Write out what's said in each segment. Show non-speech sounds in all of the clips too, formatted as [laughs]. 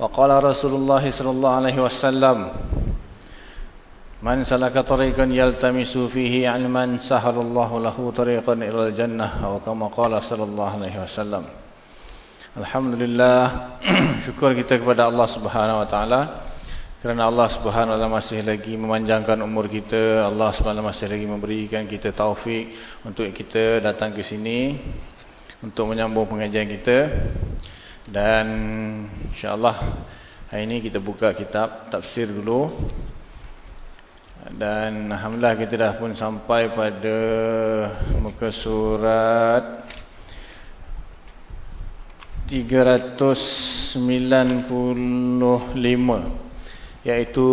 وقال رسول الله صلى الله عليه وسلم من سلك طريقا يلتمس فيه علما سهل الله له طريقا إلى الجنة أو كما قال صلى الله عليه وسلم Alhamdulillah [clears throat] syukur kita kepada Allah Subhanahu wa taala kerana Allah Subhanahu wa taala masih lagi memanjangkan umur kita Allah Subhanahu wa taala masih lagi memberikan kita taufik untuk kita datang ke sini untuk menyambung pengajian kita dan insyaAllah hari ini kita buka kitab tafsir dulu. Dan Alhamdulillah kita dah pun sampai pada muka surat 395 iaitu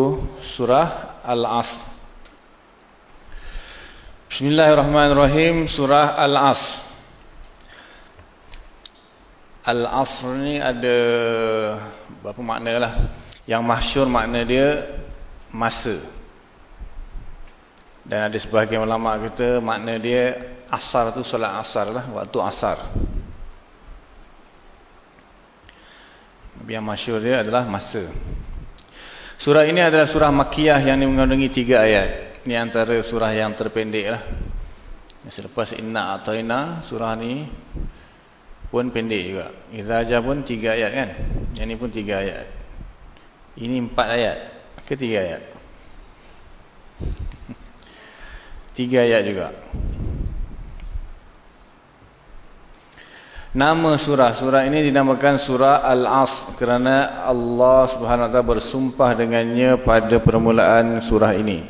surah Al-Asr. Bismillahirrahmanirrahim surah Al-Asr Al-Asr ni ada berapa makna lah. Yang masyur makna dia masa. Dan ada sebahagian ulama kata makna dia asar tu solat asar lah waktu asar. Yang masyur dia adalah masa. Surah ini adalah surah Makkiyah yang mengandungi tiga ayat. Ini antara surah yang terpendek lah. Selepas inna ataina surah ni pun pendek juga. Izaja pun tiga ayat kan? Yang ni pun tiga ayat. Ini empat ayat. Ke tiga ayat? [laughs] Tiga ayat juga. Nama surah, surah ini dinamakan surah Al-Asr kerana Allah Subhanahu wa taala bersumpah dengannya pada permulaan surah ini.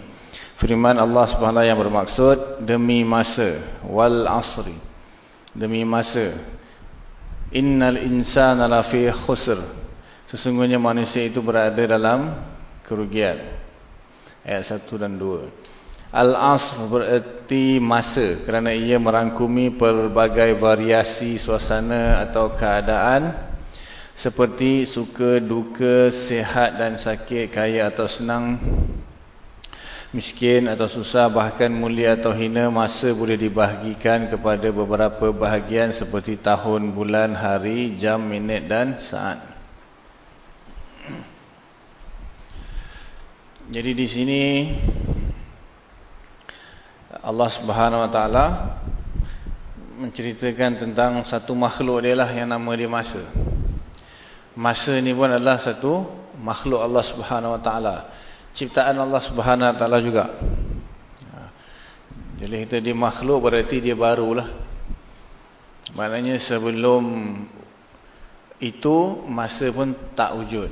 Firman Allah taala yang bermaksud demi masa. Wal asri. Demi masa. Innal insana lafi khusr. Sesungguhnya manusia itu berada dalam kerugian. Ayat 1 dan 2. Al-Asr bererti masa kerana ia merangkumi pelbagai variasi suasana atau keadaan seperti suka, duka, sehat dan sakit, kaya atau senang, miskin atau susah, bahkan mulia atau hina. Masa boleh dibahagikan kepada beberapa bahagian seperti tahun, bulan, hari, jam, minit dan saat. [clears throat] Jadi di sini Allah Subhanahu Wa Taala menceritakan tentang satu makhluk dia lah yang nama dia masa. Masa ni pun adalah satu makhluk Allah Subhanahu Wa Taala, ciptaan Allah Subhanahu Taala juga. Jadi kita dia makhluk berarti dia barulah. Maknanya sebelum itu masa pun tak wujud.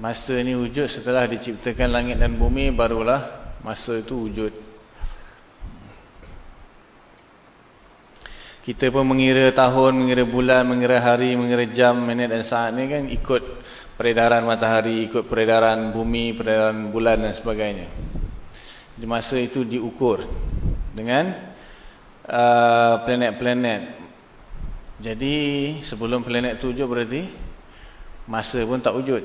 Masa ni wujud setelah diciptakan langit dan bumi barulah masa itu wujud. Kita pun mengira tahun, mengira bulan, mengira hari, mengira jam, minit dan saat ni kan ikut peredaran matahari, ikut peredaran bumi, peredaran bulan dan sebagainya. Di masa itu diukur dengan planet-planet. Uh, Jadi sebelum planet tu wujud berarti masa pun tak wujud.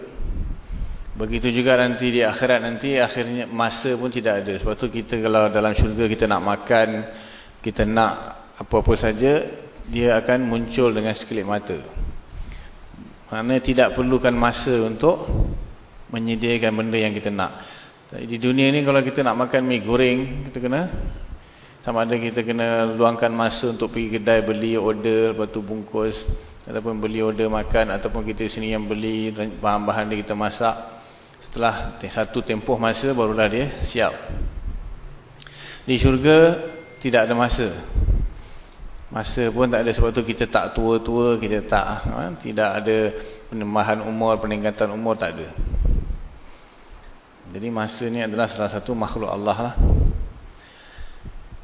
Begitu juga nanti di akhirat nanti akhirnya masa pun tidak ada. Sebab tu kita kalau dalam syurga kita nak makan, kita nak apa-apa saja, dia akan muncul dengan sekelip mata. Maknanya tidak perlukan masa untuk menyediakan benda yang kita nak. Di dunia ni kalau kita nak makan mi goreng, kita kena sama ada kita kena luangkan masa untuk pergi kedai beli order, lepas tu bungkus ataupun beli order makan ataupun kita sini yang beli bahan-bahan dia kita masak Setelah satu tempoh masa barulah dia siap. Di syurga tidak ada masa. Masa pun tak ada sebab tu kita tak tua-tua, kita tak ha, tidak ada penambahan umur, peningkatan umur tak ada. Jadi masa ni adalah salah satu makhluk Allah lah.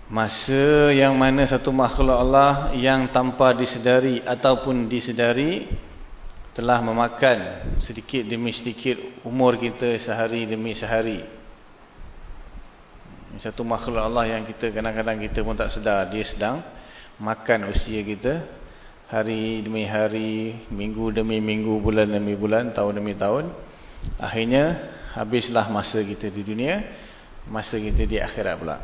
Masa yang mana satu makhluk Allah yang tanpa disedari ataupun disedari telah memakan sedikit demi sedikit umur kita sehari demi sehari. Satu makhluk Allah yang kita kadang-kadang kita pun tak sedar dia sedang makan usia kita hari demi hari, minggu demi minggu, bulan demi bulan, tahun demi tahun. Akhirnya habislah masa kita di dunia, masa kita di akhirat pula.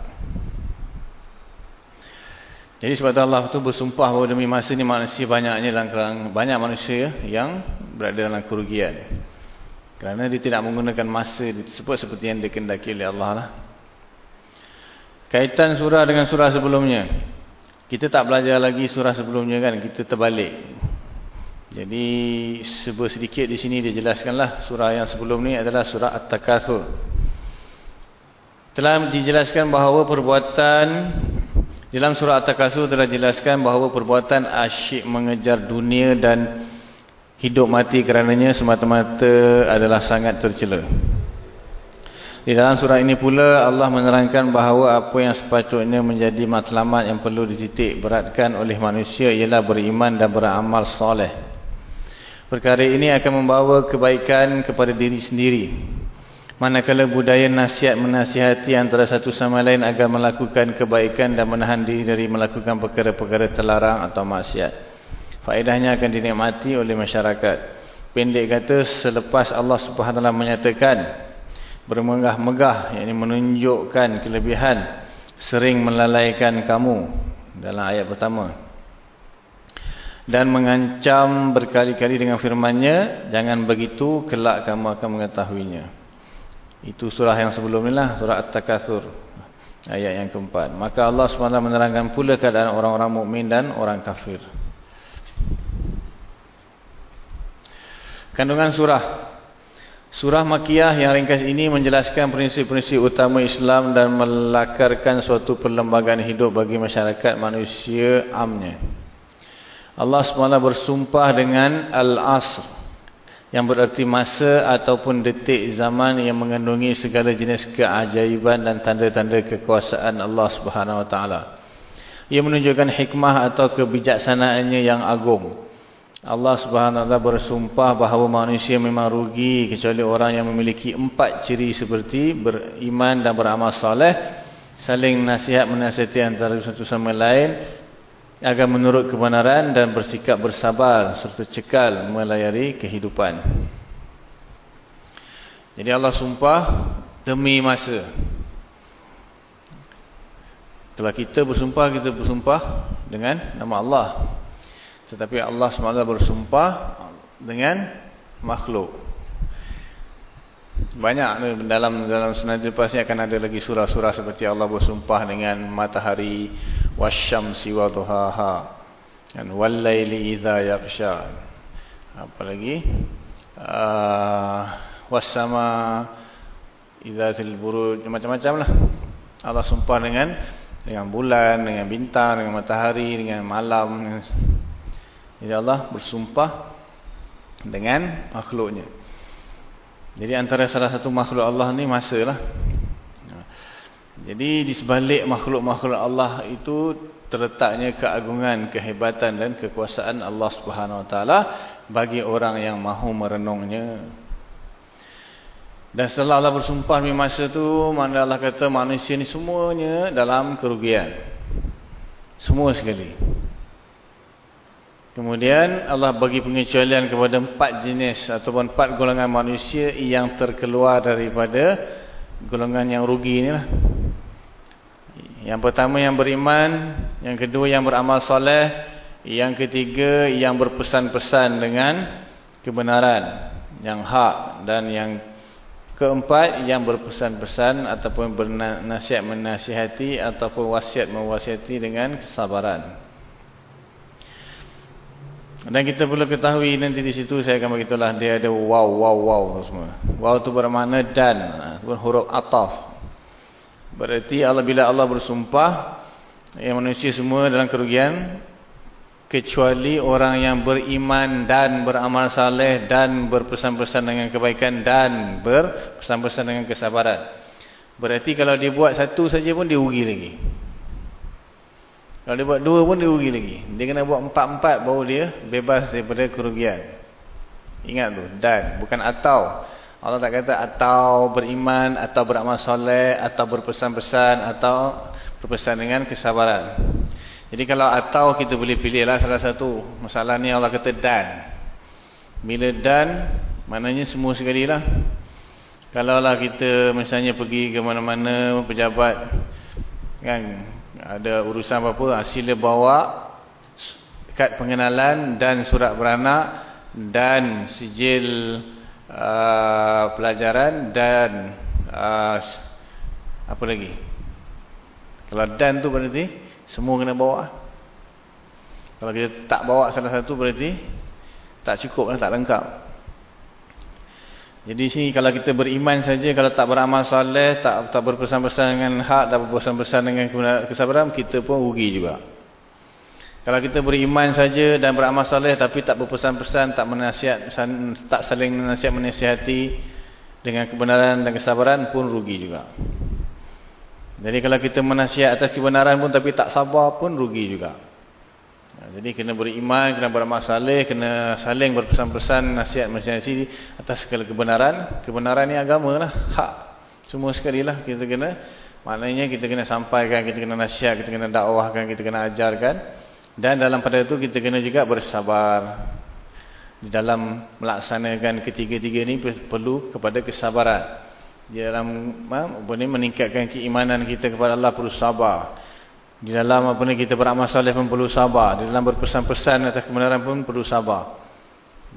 Jadi sebab itu Allah itu bersumpah bahawa demi masa ini manusia banyaknya dalam banyak manusia yang berada dalam kerugian. Kerana dia tidak menggunakan masa disebut seperti yang dikendaki oleh Allah lah. Kaitan surah dengan surah sebelumnya. Kita tak belajar lagi surah sebelumnya kan, kita terbalik. Jadi sebuah sedikit di sini dia jelaskanlah surah yang sebelum ni adalah surah At-Takathur. Telah dijelaskan bahawa perbuatan dalam surah At-Takasur telah jelaskan bahawa perbuatan asyik mengejar dunia dan hidup mati kerananya semata-mata adalah sangat tercela. Di dalam surah ini pula Allah menerangkan bahawa apa yang sepatutnya menjadi matlamat yang perlu dititik beratkan oleh manusia ialah beriman dan beramal soleh. Perkara ini akan membawa kebaikan kepada diri sendiri Manakala budaya nasihat menasihati antara satu sama lain agar melakukan kebaikan dan menahan diri dari melakukan perkara-perkara terlarang atau maksiat. Faedahnya akan dinikmati oleh masyarakat. Pendek kata, selepas Allah SWT menyatakan bermegah-megah, yakni menunjukkan kelebihan, sering melalaikan kamu dalam ayat pertama. Dan mengancam berkali-kali dengan firmannya, jangan begitu, kelak kamu akan mengetahuinya. Itu surah yang sebelum ni lah, surah At-Takathur. Ayat yang keempat. Maka Allah SWT menerangkan pula keadaan orang-orang mukmin dan orang kafir. Kandungan surah. Surah Makiyah yang ringkas ini menjelaskan prinsip-prinsip utama Islam dan melakarkan suatu perlembagaan hidup bagi masyarakat manusia amnya. Allah SWT bersumpah dengan Al-Asr yang berarti masa ataupun detik zaman yang mengandungi segala jenis keajaiban dan tanda-tanda kekuasaan Allah Subhanahu Taala. Ia menunjukkan hikmah atau kebijaksanaannya yang agung. Allah Subhanahu Wa Taala bersumpah bahawa manusia memang rugi kecuali orang yang memiliki empat ciri seperti beriman dan beramal soleh, saling nasihat menasihati antara satu sama lain, agar menurut kebenaran dan bersikap bersabar serta cekal melayari kehidupan. Jadi Allah sumpah demi masa. Kalau kita bersumpah, kita bersumpah dengan nama Allah. Tetapi Allah SWT bersumpah dengan makhluk. Banyak dalam dalam senada lepas ni akan ada lagi surah-surah seperti Allah bersumpah dengan matahari wasyamsi wa duhaha dan wallaili idza yaghsha. Apa lagi? Uh, wassama idzatil buruj macam-macam lah. Allah sumpah dengan dengan bulan, dengan bintang, dengan matahari, dengan malam. Jadi Allah bersumpah dengan makhluknya. Jadi antara salah satu makhluk Allah ni masa lah. Jadi di sebalik makhluk-makhluk Allah itu terletaknya keagungan, kehebatan dan kekuasaan Allah Subhanahu Wa bagi orang yang mahu merenungnya. Dan setelah Allah bersumpah di masa itu, Allah kata manusia ni semuanya dalam kerugian. Semua sekali. Kemudian Allah bagi pengecualian kepada empat jenis ataupun empat golongan manusia yang terkeluar daripada golongan yang rugi inilah. Yang pertama yang beriman, yang kedua yang beramal soleh, yang ketiga yang berpesan-pesan dengan kebenaran, yang hak dan yang keempat yang berpesan-pesan ataupun bernasihat menasihati ataupun wasiat mewasiati dengan kesabaran. Dan kita perlu ketahui nanti di situ saya akan beritahulah dia ada wow wow wow semua. Wow tu bermakna dan, itu huruf ataf. Berarti Allah bila Allah bersumpah yang manusia semua dalam kerugian kecuali orang yang beriman dan beramal saleh dan berpesan-pesan dengan kebaikan dan berpesan-pesan dengan kesabaran. Berarti kalau dia buat satu saja pun dia rugi lagi. Kalau dia buat dua pun dia rugi lagi. Dia kena buat empat-empat baru dia bebas daripada kerugian. Ingat tu. Dan. Bukan atau. Allah tak kata atau beriman, atau beramal soleh, atau berpesan-pesan, atau berpesan dengan kesabaran. Jadi kalau atau kita boleh pilih lah salah satu. Masalah ni Allah kata dan. Bila dan, maknanya semua sekali lah. Kalau lah kita misalnya pergi ke mana-mana, pejabat, kan, ada urusan apa-apa, sila bawa kad pengenalan dan surat beranak dan sijil uh, pelajaran dan uh, apa lagi? Kalau dan tu berarti semua kena bawa. Kalau kita tak bawa salah satu berarti tak cukup dan tak lengkap. Jadi sini kalau kita beriman saja, kalau tak beramal soleh, tak tak berpesan-pesan dengan hak, tak berpesan-pesan dengan kesabaran, kita pun rugi juga. Kalau kita beriman saja dan beramal soleh, tapi tak berpesan-pesan, tak menasihat, tak saling menasihat menasihati dengan kebenaran dan kesabaran pun rugi juga. Jadi kalau kita menasihat atas kebenaran pun tapi tak sabar pun rugi juga. Jadi kena beriman, kena beramal saleh, kena saling berpesan-pesan, nasihat nasihat atas segala kebenaran. Kebenaran ni agama lah, hak. Semua sekali lah kita kena, maknanya kita kena sampaikan, kita kena nasihat, kita kena dakwahkan, kita kena ajarkan. Dan dalam pada itu kita kena juga bersabar. Di dalam melaksanakan ketiga-tiga ni perlu kepada kesabaran. Di dalam meningkatkan keimanan kita kepada Allah perlu sabar. Di dalam apa ni kita beramal soleh pun perlu sabar. Di dalam berpesan-pesan atas kebenaran pun perlu sabar.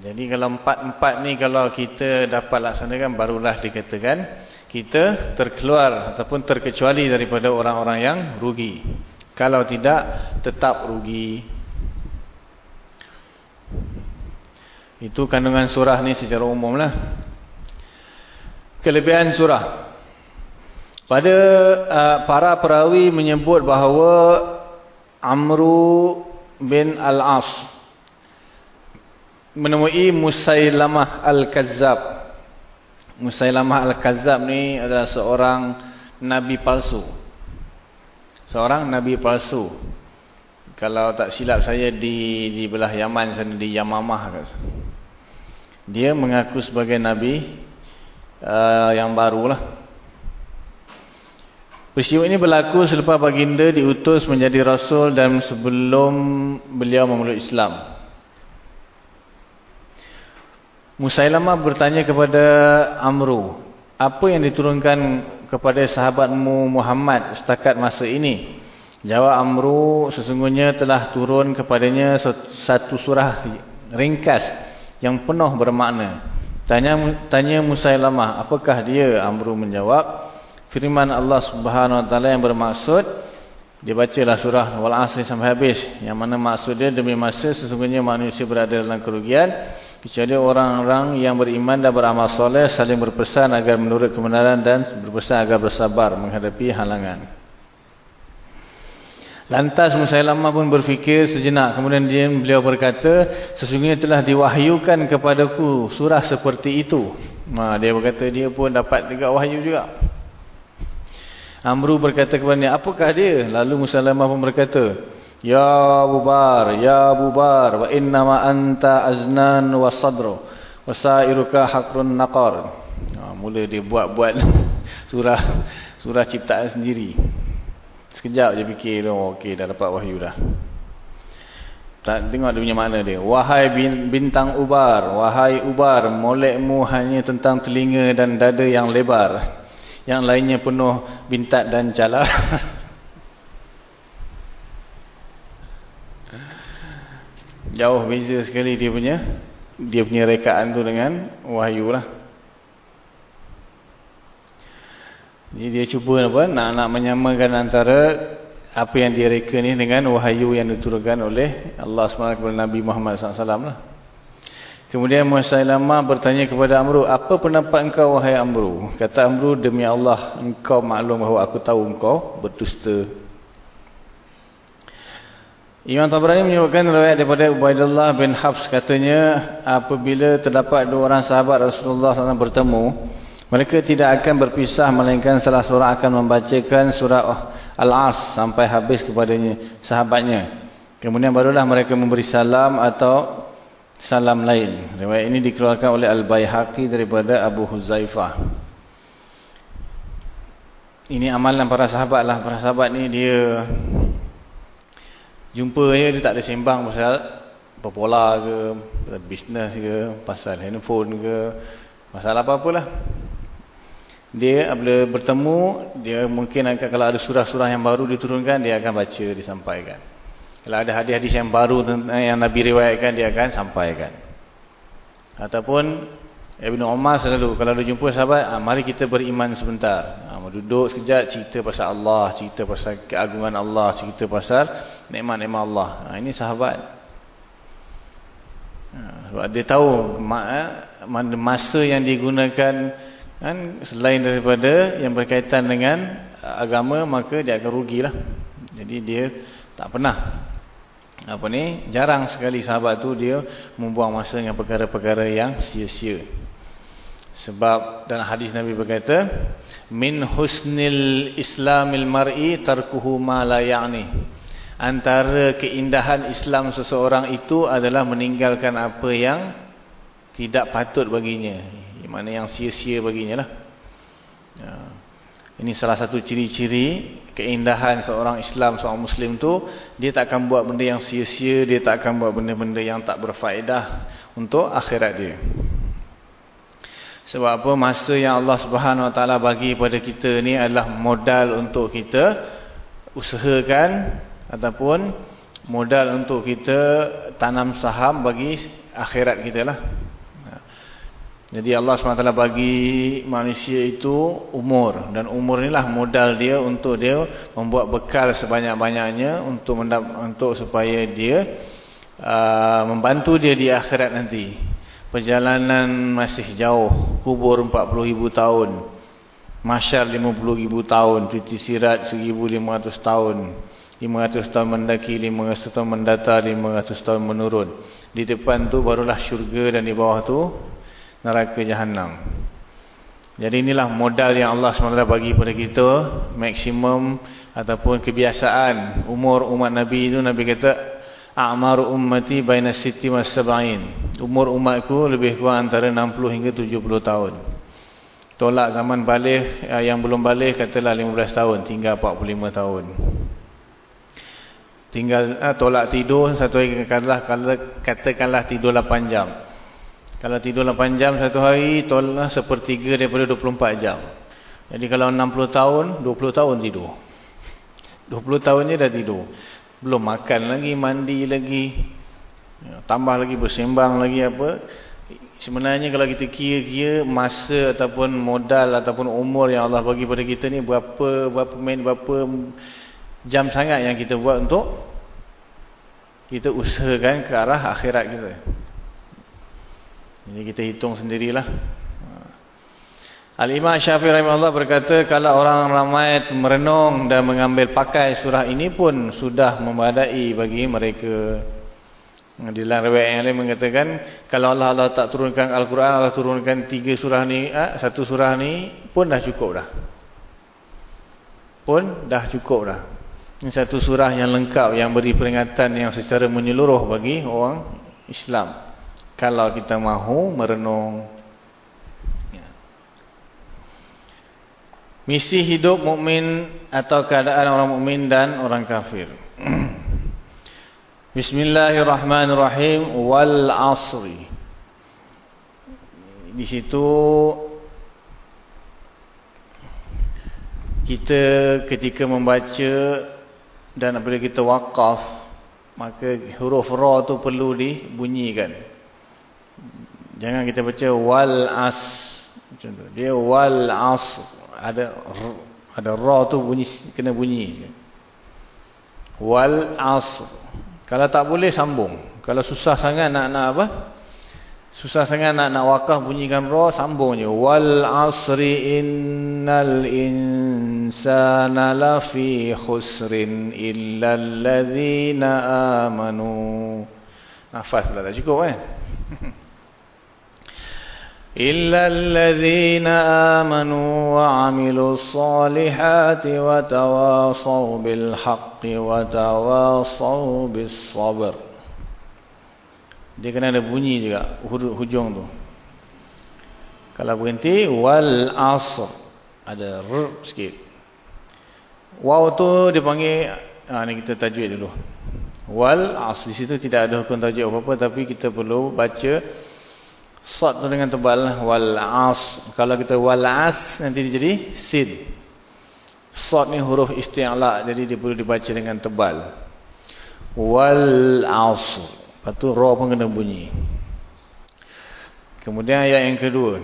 Jadi kalau empat-empat ni kalau kita dapat laksanakan barulah dikatakan kita terkeluar ataupun terkecuali daripada orang-orang yang rugi. Kalau tidak tetap rugi. Itu kandungan surah ni secara umum lah. Kelebihan surah. Pada uh, para perawi menyebut bahawa Amru bin Al-As menemui Musailamah Al-Kazzab. Musailamah Al-Kazzab ni adalah seorang Nabi palsu. Seorang Nabi palsu. Kalau tak silap saya di di belah Yaman sana di Yamamah. Dia mengaku sebagai Nabi uh, yang barulah. Peristiwa ini berlaku selepas baginda diutus menjadi rasul dan sebelum beliau memeluk Islam. Musailamah bertanya kepada Amru, apa yang diturunkan kepada sahabatmu Muhammad setakat masa ini? Jawab Amru, sesungguhnya telah turun kepadanya satu surah ringkas yang penuh bermakna. Tanya, tanya Musailamah, apakah dia? Amru menjawab, firman Allah Subhanahu wa taala yang bermaksud dibacalah surah wal asri sampai habis yang mana maksudnya demi masa sesungguhnya manusia berada dalam kerugian kecuali orang-orang yang beriman dan beramal soleh saling berpesan agar menurut kebenaran dan berpesan agar bersabar menghadapi halangan Lantas Musailamah pun berfikir sejenak. Kemudian dia beliau berkata, sesungguhnya telah diwahyukan kepadaku surah seperti itu. Nah, dia berkata dia pun dapat juga wahyu juga. Amru berkata kepadanya, apakah dia? Lalu Musalamah pun berkata, Ya Bubar, Ya Bubar, wa inna ma anta aznan wa sadru, wa sa'iruka hakrun naqar. Ha, mula dia buat-buat [laughs] surah surah ciptaan sendiri. Sekejap je fikir, oh, okey dah dapat wahyu dah. Tak tengok dia punya makna dia. Wahai bintang ubar, wahai ubar, molekmu hanya tentang telinga dan dada yang lebar yang lainnya penuh bintat dan jala. [laughs] Jauh beza sekali dia punya dia punya rekaan tu dengan wahyu lah. Jadi dia cuba apa nak nak menyamakan antara apa yang dia reka ni dengan wahyu yang diturunkan oleh Allah SWT kepada Nabi Muhammad SAW lah. Kemudian Musailamah bertanya kepada Amru, apa pendapat engkau wahai Amru? Kata Amru, demi Allah, engkau maklum bahawa aku tahu engkau berdusta. Imam Tabrani menyebutkan riwayat daripada Ubaidullah bin Hafs katanya, apabila terdapat dua orang sahabat Rasulullah SAW bertemu, mereka tidak akan berpisah melainkan salah seorang akan membacakan surah Al-As sampai habis kepadanya sahabatnya. Kemudian barulah mereka memberi salam atau salam lain. Riwayat ini dikeluarkan oleh Al-Baihaqi daripada Abu Huzaifah. Ini amalan para sahabat lah. Para sahabat ni dia jumpa dia, dia tak ada sembang pasal popola ke, pasal bisnes ke, pasal handphone ke, pasal apa-apalah dia apabila bertemu dia mungkin akan kalau ada surah-surah yang baru diturunkan dia akan baca disampaikan kalau ada hadis-hadis yang baru yang Nabi riwayatkan dia akan sampaikan. Ataupun Ibn Umar selalu kalau ada jumpa sahabat ah, mari kita beriman sebentar. Ah, duduk sekejap cerita pasal Allah cerita pasal keagungan Allah cerita pasal nikmat-nikmat Allah. Ah, ini sahabat. Sebab dia tahu masa yang digunakan kan selain daripada yang berkaitan dengan agama maka dia akan rugilah. Jadi dia tak pernah apa ni jarang sekali sahabat tu dia membuang masa dengan perkara-perkara yang sia-sia sebab dalam hadis Nabi berkata min husnil islamil mar'i tarkuhu ma la ya'ni antara keindahan Islam seseorang itu adalah meninggalkan apa yang tidak patut baginya mana yang sia-sia baginya lah. Ya. Ini salah satu ciri-ciri keindahan seorang Islam, seorang Muslim tu dia tak akan buat benda yang sia-sia, dia tak akan buat benda-benda yang tak berfaedah untuk akhirat dia. Sebab apa? Masa yang Allah Subhanahu Wa Taala bagi pada kita ni adalah modal untuk kita usahakan ataupun modal untuk kita tanam saham bagi akhirat kita lah. Jadi Allah SWT bagi manusia itu umur. Dan umur inilah modal dia untuk dia membuat bekal sebanyak-banyaknya untuk untuk supaya dia uh, membantu dia di akhirat nanti. Perjalanan masih jauh. Kubur 40 ribu tahun. Masyar 50 ribu tahun. Cuti sirat 1500 tahun. 500 tahun mendaki, 500 tahun mendatar, 500 tahun menurun. Di depan tu barulah syurga dan di bawah tu neraka jahanam. Jadi inilah modal yang Allah SWT bagi kepada kita maksimum ataupun kebiasaan umur umat Nabi itu Nabi kata a'maru ummati baina sitti was sab'in. Umur umatku lebih kurang antara 60 hingga 70 tahun. Tolak zaman balik eh, yang belum balik katalah 15 tahun tinggal 45 tahun. Tinggal eh, tolak tidur satu hari katakanlah katakanlah tidur 8 jam. Kalau tidur 8 jam satu hari, tolak sepertiga daripada 24 jam. Jadi kalau 60 tahun, 20 tahun tidur. 20 tahun dah tidur. Belum makan lagi, mandi lagi. Ya, tambah lagi bersembang lagi apa. Sebenarnya kalau kita kira-kira masa ataupun modal ataupun umur yang Allah bagi pada kita ni berapa berapa minit berapa jam sangat yang kita buat untuk kita usahakan ke arah akhirat kita. Ini kita hitung sendirilah. Al-Imam Syafi'i rahimahullah berkata kalau orang ramai merenung dan mengambil pakai surah ini pun sudah memadai bagi mereka. Di dalam riwayat yang lain mengatakan kalau Allah Allah tak turunkan Al-Quran, Allah turunkan tiga surah ni, ah, satu surah ni pun dah cukup dah. Pun dah cukup dah. Ini satu surah yang lengkap yang beri peringatan yang secara menyeluruh bagi orang Islam kalau kita mahu merenung. Ya. misi hidup mukmin atau keadaan orang mukmin dan orang kafir. [clears throat] Bismillahirrahmanirrahim. Wal asri. Di situ kita ketika membaca dan apabila kita wakaf maka huruf ra tu perlu dibunyikan Jangan kita baca wal as. Macam tu. Dia wal as ada ada ra tu bunyi kena bunyi. Wal asr. Kalau tak boleh sambung. Kalau susah sangat nak nak apa? Susah sangat nak nak wakaf bunyikan ra sambung je. Wal asri innal insana lafi khusrin illa alladhina amanu. Nafas pula tak cukup eh. [laughs] إلا الذين آمنوا وعملوا الصالحات وتواصوا بالحق وتواصوا بالصبر dia kena ada bunyi juga hujung tu kalau berhenti wal asr ada r sikit waw tu dipanggil ha, ni kita tajwid dulu wal asr di situ tidak ada hukum tajwid apa-apa tapi kita perlu baca Sad tu dengan tebal wal as. Kalau kita wal as nanti dia jadi sin. Sad ni huruf isti'la jadi dia perlu dibaca dengan tebal. Wal as. Lepas tu ra pun kena bunyi. Kemudian ayat yang kedua.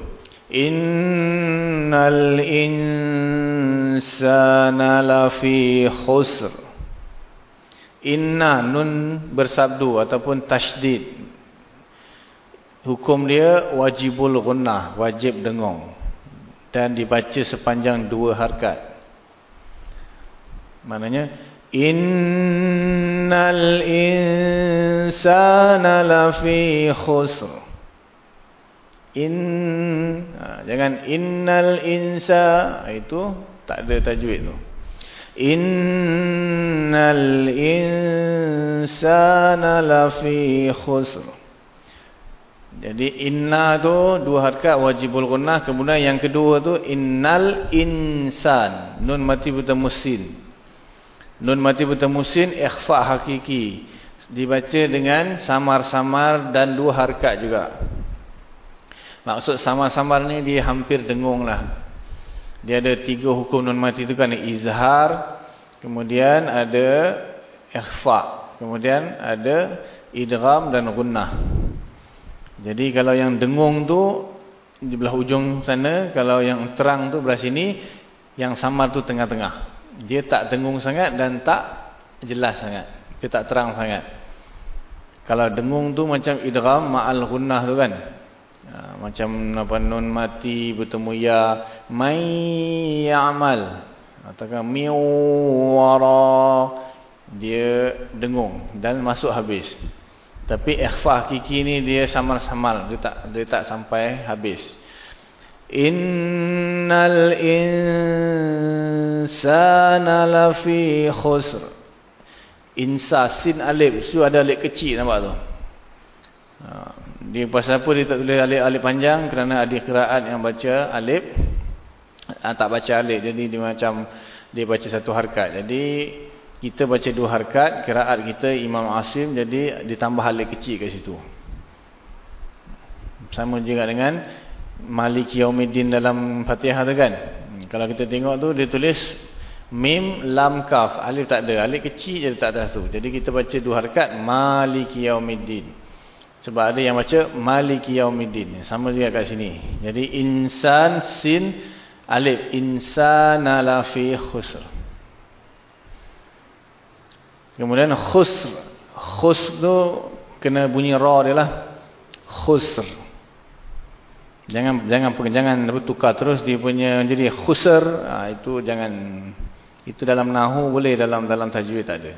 Innal insana lafi khusr. Inna nun bersabdu ataupun tasydid hukum dia wajibul gunnah, wajib dengung. Dan dibaca sepanjang dua harkat. Maknanya, Innal insana lafi khusr. In, ha, jangan innal insa, ha, itu tak ada tajwid tu. Innal insana lafi khusr. Jadi inna tu dua harakat wajibul gunnah. Kemudian yang kedua tu innal insan. Nun mati bertemu sin. Nun mati bertemu sin ikhfa hakiki. Dibaca dengan samar-samar dan dua harakat juga. Maksud samar-samar ni dia hampir dengung lah. Dia ada tiga hukum nun mati tu kan. Izhar. Kemudian ada ikhfa. Kemudian ada idgham dan gunnah. Jadi kalau yang dengung tu di belah ujung sana, kalau yang terang tu belah sini, yang samar tu tengah-tengah. Dia tak dengung sangat dan tak jelas sangat. Dia tak terang sangat. Kalau dengung tu macam idgham ma'al gunnah tu kan. Ha, macam apa nun mati bertemu ya may ya'mal ataukah miwara dia dengung dan masuk habis. Tapi ikhfa hakiki ni dia samar-samar, dia tak dia tak sampai habis. Innal insana lafi khusr. Insa sin alif, su ada alif kecil nampak tu. Ha, dia pasal apa dia tak tulis alif alif panjang kerana ada qiraat yang baca alif ha, tak baca alif jadi dia macam dia baca satu harakat. Jadi kita baca dua harkat, kiraat kita Imam Asim, jadi ditambah alif kecil kat situ. Sama juga dengan Maliki Yaumiddin dalam Fatihah tu kan. Kalau kita tengok tu, dia tulis Mim, Lam, Kaf. Alif tak ada. Alif kecil je tak ada tu. Jadi kita baca dua harkat, Maliki Yaumiddin. Sebab ada yang baca Maliki Yaumiddin. Sama juga kat sini. Jadi insan, sin, alif. Insana lafi khusr. Kemudian khusr. Khusr tu kena bunyi ra dia lah. Khusr. Jangan jangan jangan tukar terus dia punya jadi khusr. Ha, itu jangan itu dalam nahu boleh dalam dalam tajwid tak ada.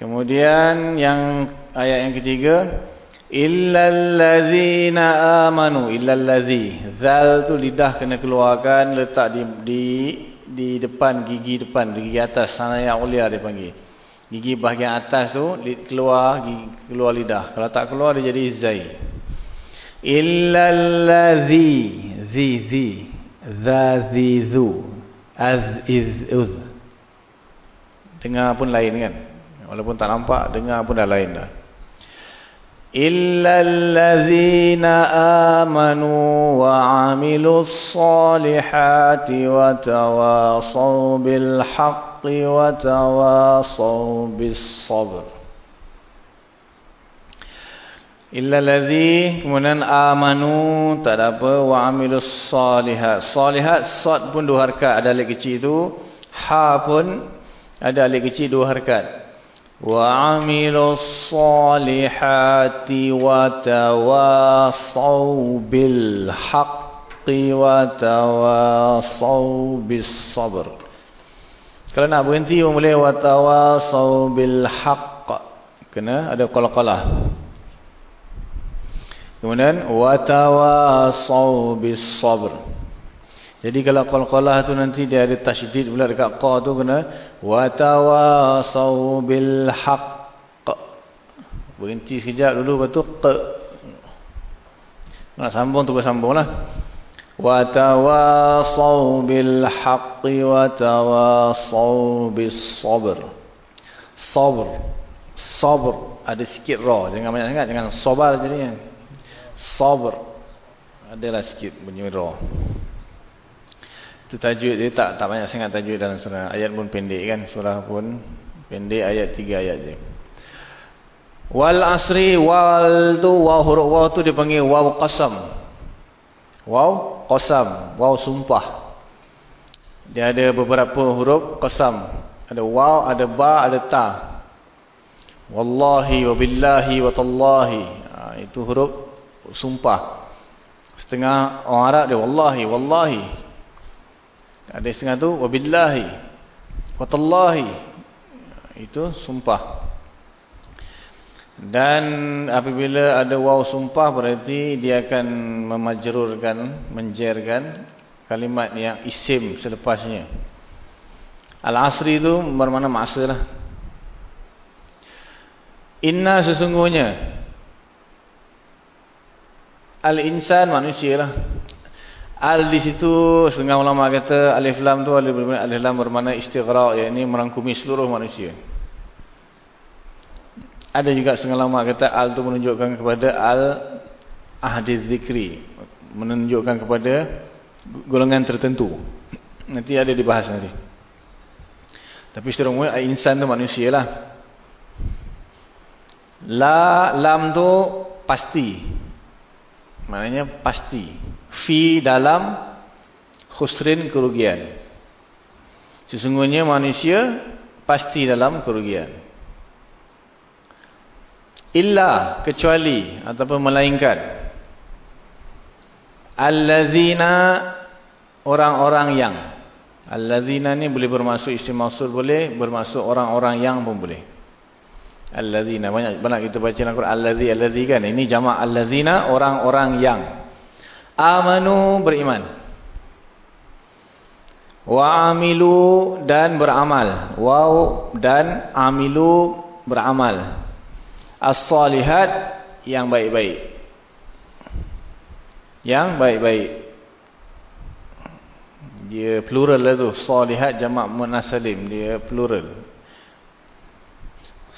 Kemudian yang ayat yang ketiga illallazina amanu illallazi. Zal tu lidah kena keluarkan letak di di di depan gigi depan gigi atas. Sana yang ulia dia panggil. Gigi bahagian atas tu keluar gigi keluar lidah. Kalau tak keluar dia jadi zai. Illallazi. Zi zi. Za zi zu. Az iz uz. Dengar pun lain kan? Walaupun tak nampak dengar pun dah lain dah إلا الذين آمنوا وعملوا الصالحات وتواصوا بالحق وتواصوا بالصبر Illa ladzi kemudian amanu tak ada apa wa amilus salihat. Salihat sad pun dua harakat ada alif kecil tu. Ha pun ada alif kecil dua harakat. Bil haqqi wa tawasau bis sabr. Kalau nak berhenti pun boleh bil haqq. Kena ada qala-qala. Kemudian bis sabr. Jadi kalau qalqalah tu nanti dia ada tasydid pula dekat qa tu kena watawasaw bil haqq. Berhenti sekejap dulu lepas tu q. Nak sambung tu bersambunglah. Watawasaw bil haqqi watawasaw bis sabr. Sabr. Sabr ada sikit ra, jangan banyak sangat, jangan sabar jadinya sabr adalah sikit bunyi ra itu tajuk dia tak tak banyak sangat tajuk dalam surah. Ayat pun pendek kan surah pun pendek ayat tiga ayat je. Wal asri wal tu waw huruf waw tu dipanggil waw qasam. Waw qasam waw sumpah. Dia ada beberapa huruf qasam. Ada waw ada ba ada ta. Wallahi wabillahi watallahi ha, itu huruf sumpah. Setengah orang Arab dia wallahi wallahi. Ada setengah tu wabillahi. Watallahi. Itu sumpah. Dan apabila ada waw sumpah berarti dia akan memajrurkan, menjerkan kalimat yang isim selepasnya. Al-asri itu bermakna masa lah. Inna sesungguhnya Al-insan manusia lah. Al di situ setengah ulama kata alif lam tu alif, alif lam bermakna istighraq yakni merangkumi seluruh manusia. Ada juga setengah ulama kata al tu menunjukkan kepada al ahdi zikri, menunjukkan kepada golongan tertentu. Nanti ada dibahas nanti. Tapi secara umum insan tu manusia lah. La lam tu pasti Maknanya pasti. Fi dalam khusrin kerugian. Sesungguhnya manusia pasti dalam kerugian. Illa kecuali ataupun melainkan. Allazina orang-orang yang. Allazina ni boleh bermasuk isim maksud boleh. Bermasuk orang-orang yang pun boleh. Alladzina banyak banyak kita baca dalam Quran. Allazi allazi kan? Ini jamak alladzina orang-orang yang amanu beriman. Wa amilu dan beramal. Wow dan amilu beramal. As-salihat yang baik-baik. Yang baik-baik. Dia plural lah tu. Salihat jamak munasalim. Dia plural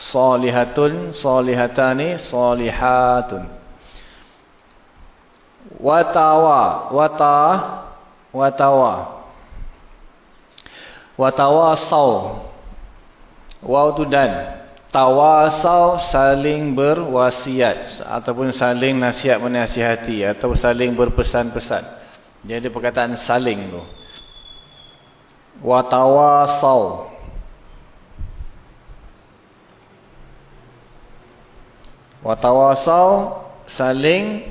Salihatun, salihatani, salihatun. Watawa, wata, watawa. Watawasau. Waw tu dan. Tawasau saling berwasiat. Ataupun saling nasihat menasihati. Atau saling berpesan-pesan. Jadi perkataan saling tu. Watawasau. Watawasau saling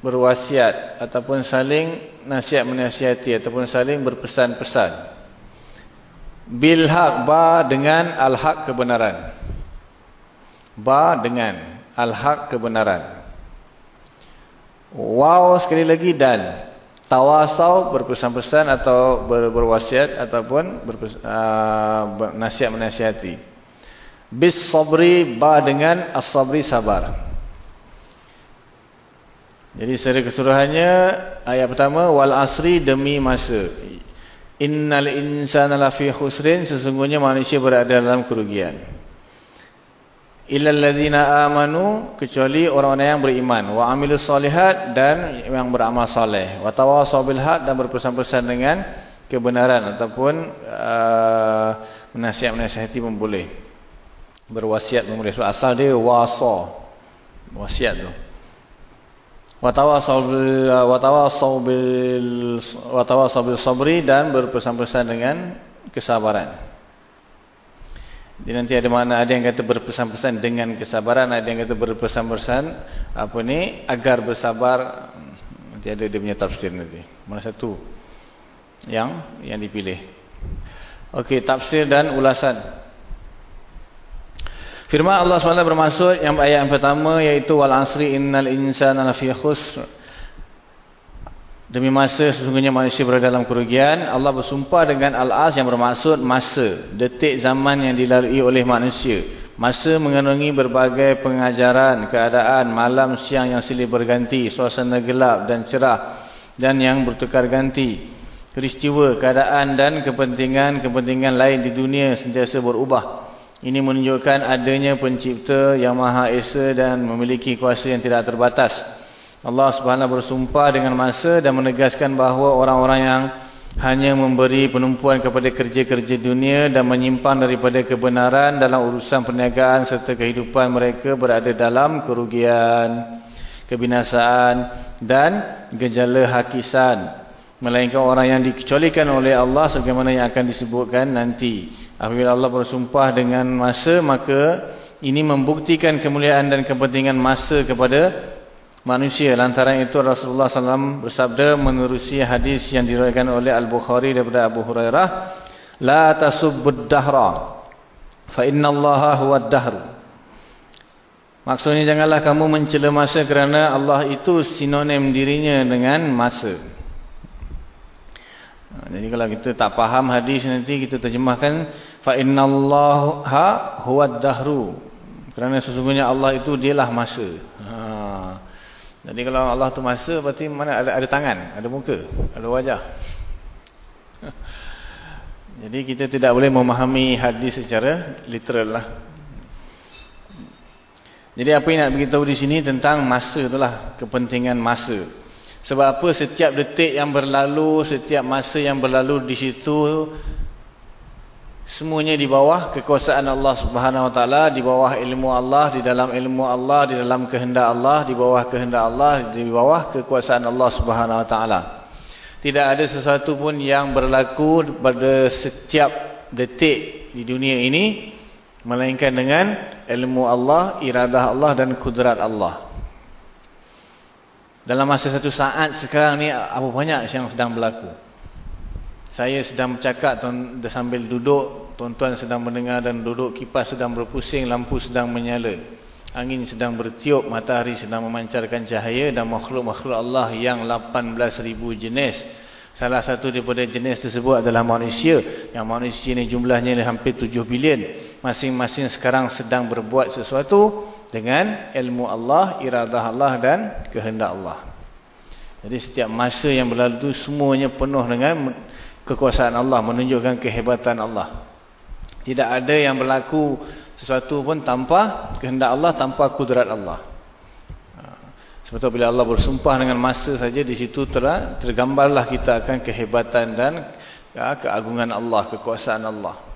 berwasiat ataupun saling nasihat menasihati ataupun saling berpesan-pesan. Bil haq ba dengan al haq kebenaran. Ba dengan al haq kebenaran. Waw sekali lagi dan tawasau berpesan-pesan atau ber berwasiat ataupun uh, nasihat menasihati bis sabri ba dengan as-sabri sabar. Jadi secara keseluruhannya ayat pertama wal asri demi masa. Innal insana lafi khusrin sesungguhnya manusia berada dalam kerugian. Illal ladzina amanu kecuali orang-orang yang beriman wa amilus solihat dan yang beramal soleh wa tawassaw bil haq dan berpesan-pesan dengan kebenaran ataupun uh, menasihat-menasihati pun boleh berwasiat memulih sebab asal dia wasa. Wasiat tu. Watawasaw bil sabri dan berpesan-pesan dengan kesabaran. Jadi nanti ada mana ada yang kata berpesan-pesan dengan kesabaran ada yang kata berpesan-pesan apa ni agar bersabar. Nanti ada dia punya tafsir nanti. Mana satu yang yang dipilih. Okey tafsir dan ulasan Firman Allah SWT bermaksud yang ayat yang pertama iaitu wal asri innal insana lafi khusr. Demi masa sesungguhnya manusia berada dalam kerugian, Allah bersumpah dengan al-as yang bermaksud masa, detik zaman yang dilalui oleh manusia. Masa mengandungi berbagai pengajaran, keadaan, malam, siang yang silih berganti, suasana gelap dan cerah dan yang bertukar ganti. Peristiwa, keadaan dan kepentingan-kepentingan lain di dunia sentiasa berubah. Ini menunjukkan adanya pencipta yang maha esa dan memiliki kuasa yang tidak terbatas. Allah subhanahu bersumpah dengan masa dan menegaskan bahawa orang-orang yang hanya memberi penumpuan kepada kerja-kerja dunia dan menyimpan daripada kebenaran dalam urusan perniagaan serta kehidupan mereka berada dalam kerugian, kebinasaan dan gejala hakisan. Melainkan orang yang dikecualikan oleh Allah sebagaimana yang akan disebutkan nanti. Apabila Allah bersumpah dengan masa, maka ini membuktikan kemuliaan dan kepentingan masa kepada manusia. Lantaran itu Rasulullah SAW bersabda menerusi hadis yang diriwayatkan oleh Al-Bukhari daripada Abu Hurairah. La tasubbud dahra, fa inna allaha huwa dahru. Maksudnya janganlah kamu mencela masa kerana Allah itu sinonim dirinya dengan masa. Ha, jadi kalau kita tak faham hadis nanti kita terjemahkan fa innallaha huwad dahru. Kerana sesungguhnya Allah itu dialah masa. Ha. Jadi kalau Allah tu masa berarti mana ada ada tangan, ada muka, ada wajah. [laughs] Jadi kita tidak boleh memahami hadis secara literal lah. Jadi apa yang nak beritahu di sini tentang masa itulah kepentingan masa. Sebab apa setiap detik yang berlalu, setiap masa yang berlalu di situ semuanya di bawah kekuasaan Allah Subhanahu Wa Taala, di bawah ilmu Allah, di dalam ilmu Allah, di dalam kehendak Allah, di bawah kehendak Allah, di bawah kekuasaan Allah Subhanahu Wa Taala. Tidak ada sesuatu pun yang berlaku pada setiap detik di dunia ini melainkan dengan ilmu Allah, iradah Allah dan kudrat Allah. Dalam masa satu saat sekarang ni apa banyak yang sedang berlaku. Saya sedang bercakap sambil duduk, tuan-tuan sedang mendengar dan duduk, kipas sedang berpusing, lampu sedang menyala. Angin sedang bertiup, matahari sedang memancarkan cahaya dan makhluk-makhluk Allah yang 18,000 jenis. Salah satu daripada jenis tersebut adalah manusia. Yang manusia ni jumlahnya hampir 7 bilion. Masing-masing sekarang sedang berbuat sesuatu dengan ilmu Allah, iradah Allah dan kehendak Allah. Jadi setiap masa yang berlalu itu semuanya penuh dengan kekuasaan Allah, menunjukkan kehebatan Allah. Tidak ada yang berlaku sesuatu pun tanpa kehendak Allah, tanpa kudrat Allah. Sebab bila Allah bersumpah dengan masa saja di situ tergambarlah kita akan kehebatan dan ya, keagungan Allah, kekuasaan Allah.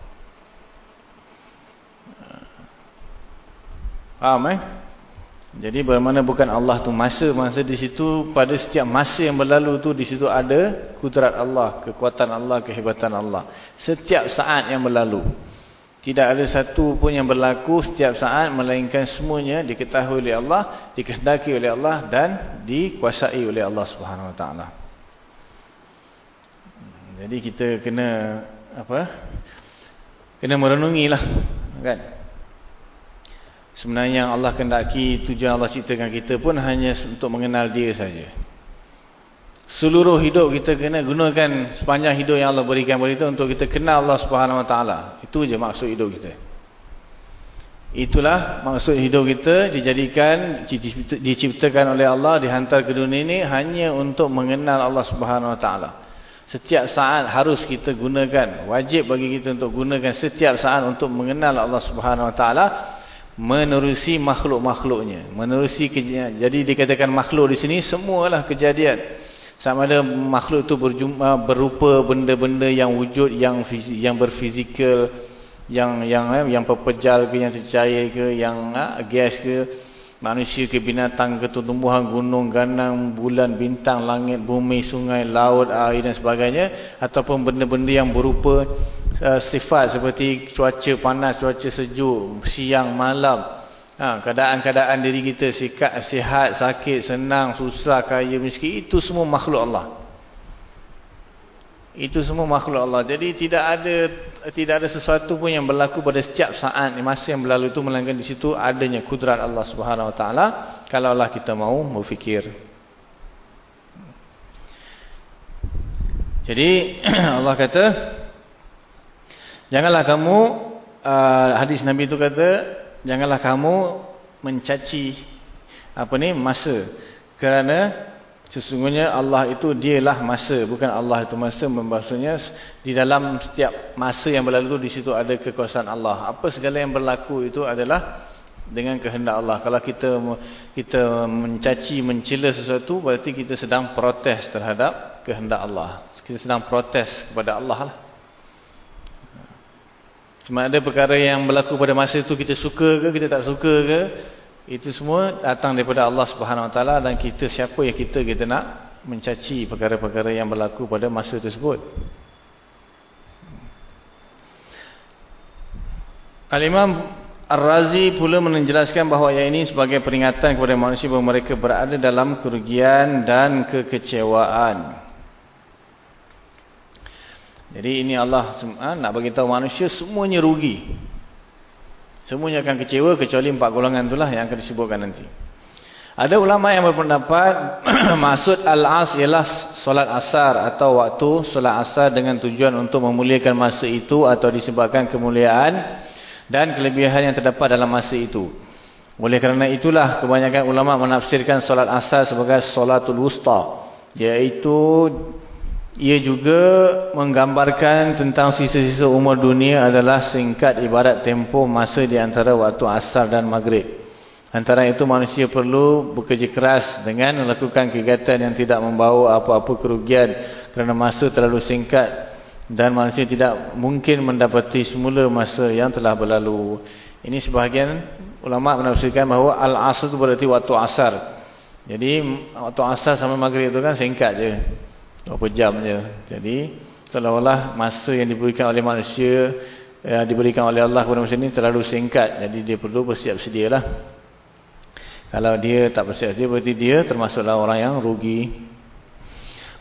Faham eh? Jadi bermakna bukan Allah tu masa masa di situ pada setiap masa yang berlalu tu di situ ada kudrat Allah, kekuatan Allah, kehebatan Allah. Setiap saat yang berlalu. Tidak ada satu pun yang berlaku setiap saat melainkan semuanya diketahui oleh Allah, dikehendaki oleh Allah dan dikuasai oleh Allah Subhanahu Wa Taala. Jadi kita kena apa? Kena merenungilah kan? Sebenarnya Allah kendaki tujuan Allah ciptakan kita pun hanya untuk mengenal dia saja. Seluruh hidup kita kena gunakan sepanjang hidup yang Allah berikan kepada kita untuk kita kenal Allah Subhanahu Wa Taala. Itu je maksud hidup kita. Itulah maksud hidup kita dijadikan diciptakan oleh Allah dihantar ke dunia ini hanya untuk mengenal Allah Subhanahu Wa Taala. Setiap saat harus kita gunakan, wajib bagi kita untuk gunakan setiap saat untuk mengenal Allah Subhanahu Wa Taala menerusi makhluk-makhluknya. Menerusi jadi dikatakan makhluk di sini semualah kejadian. Sama ada makhluk itu berjumpa berupa benda-benda yang wujud yang yang berfizikal yang yang eh, yang pepejal ke yang cecair ke yang ah, gas ke manusia ke binatang ke tumbuhan gunung ganang bulan bintang langit bumi sungai laut air dan sebagainya ataupun benda-benda yang berupa uh, sifat seperti cuaca panas cuaca sejuk siang malam. Ha, keadaan-keadaan ha, diri kita sihat sakit senang susah kaya miskin itu semua makhluk Allah itu semua makhluk Allah jadi tidak ada tidak ada sesuatu pun yang berlaku pada setiap saat masa yang berlalu itu melainkan di situ adanya kudrat Allah Subhanahu Wa Taala kalau Allah kita mau berfikir. Jadi [clears throat] Allah kata janganlah kamu uh, hadis Nabi itu kata janganlah kamu mencaci apa ni masa kerana Sesungguhnya Allah itu dialah masa, bukan Allah itu masa. Maksudnya di dalam setiap masa yang berlalu di situ ada kekuasaan Allah. Apa segala yang berlaku itu adalah dengan kehendak Allah. Kalau kita kita mencaci, mencela sesuatu, berarti kita sedang protes terhadap kehendak Allah. Kita sedang protes kepada Allah lah. Cuma ada perkara yang berlaku pada masa itu kita suka ke, kita tak suka ke, itu semua datang daripada Allah Subhanahu Taala dan kita siapa yang kita kita nak mencaci perkara-perkara yang berlaku pada masa tersebut. Al-Imam Ar-Razi pula menjelaskan bahawa ayat ini sebagai peringatan kepada manusia bahawa mereka berada dalam kerugian dan kekecewaan. Jadi ini Allah nak bagi tahu manusia semuanya rugi. Semuanya akan kecewa kecuali empat golongan itulah yang akan disebutkan nanti. Ada ulama yang berpendapat [clears throat] maksud al-as ialah solat asar atau waktu solat asar dengan tujuan untuk memuliakan masa itu atau disebabkan kemuliaan dan kelebihan yang terdapat dalam masa itu. Oleh kerana itulah kebanyakan ulama menafsirkan solat asar sebagai solatul wusta iaitu ia juga menggambarkan tentang sisa-sisa umur dunia adalah singkat ibarat tempoh masa di antara waktu asar dan maghrib. Antara itu manusia perlu bekerja keras dengan melakukan kegiatan yang tidak membawa apa-apa kerugian kerana masa terlalu singkat dan manusia tidak mungkin mendapati semula masa yang telah berlalu. Ini sebahagian ulama menafsirkan bahawa al-asr itu berarti waktu asar. Jadi waktu asar sama maghrib itu kan singkat je. Berapa jam je. Jadi, seolah-olah masa yang diberikan oleh manusia, yang diberikan oleh Allah kepada manusia ini terlalu singkat. Jadi, dia perlu bersiap sedia lah. Kalau dia tak bersiap sedia, berarti dia termasuklah orang yang rugi.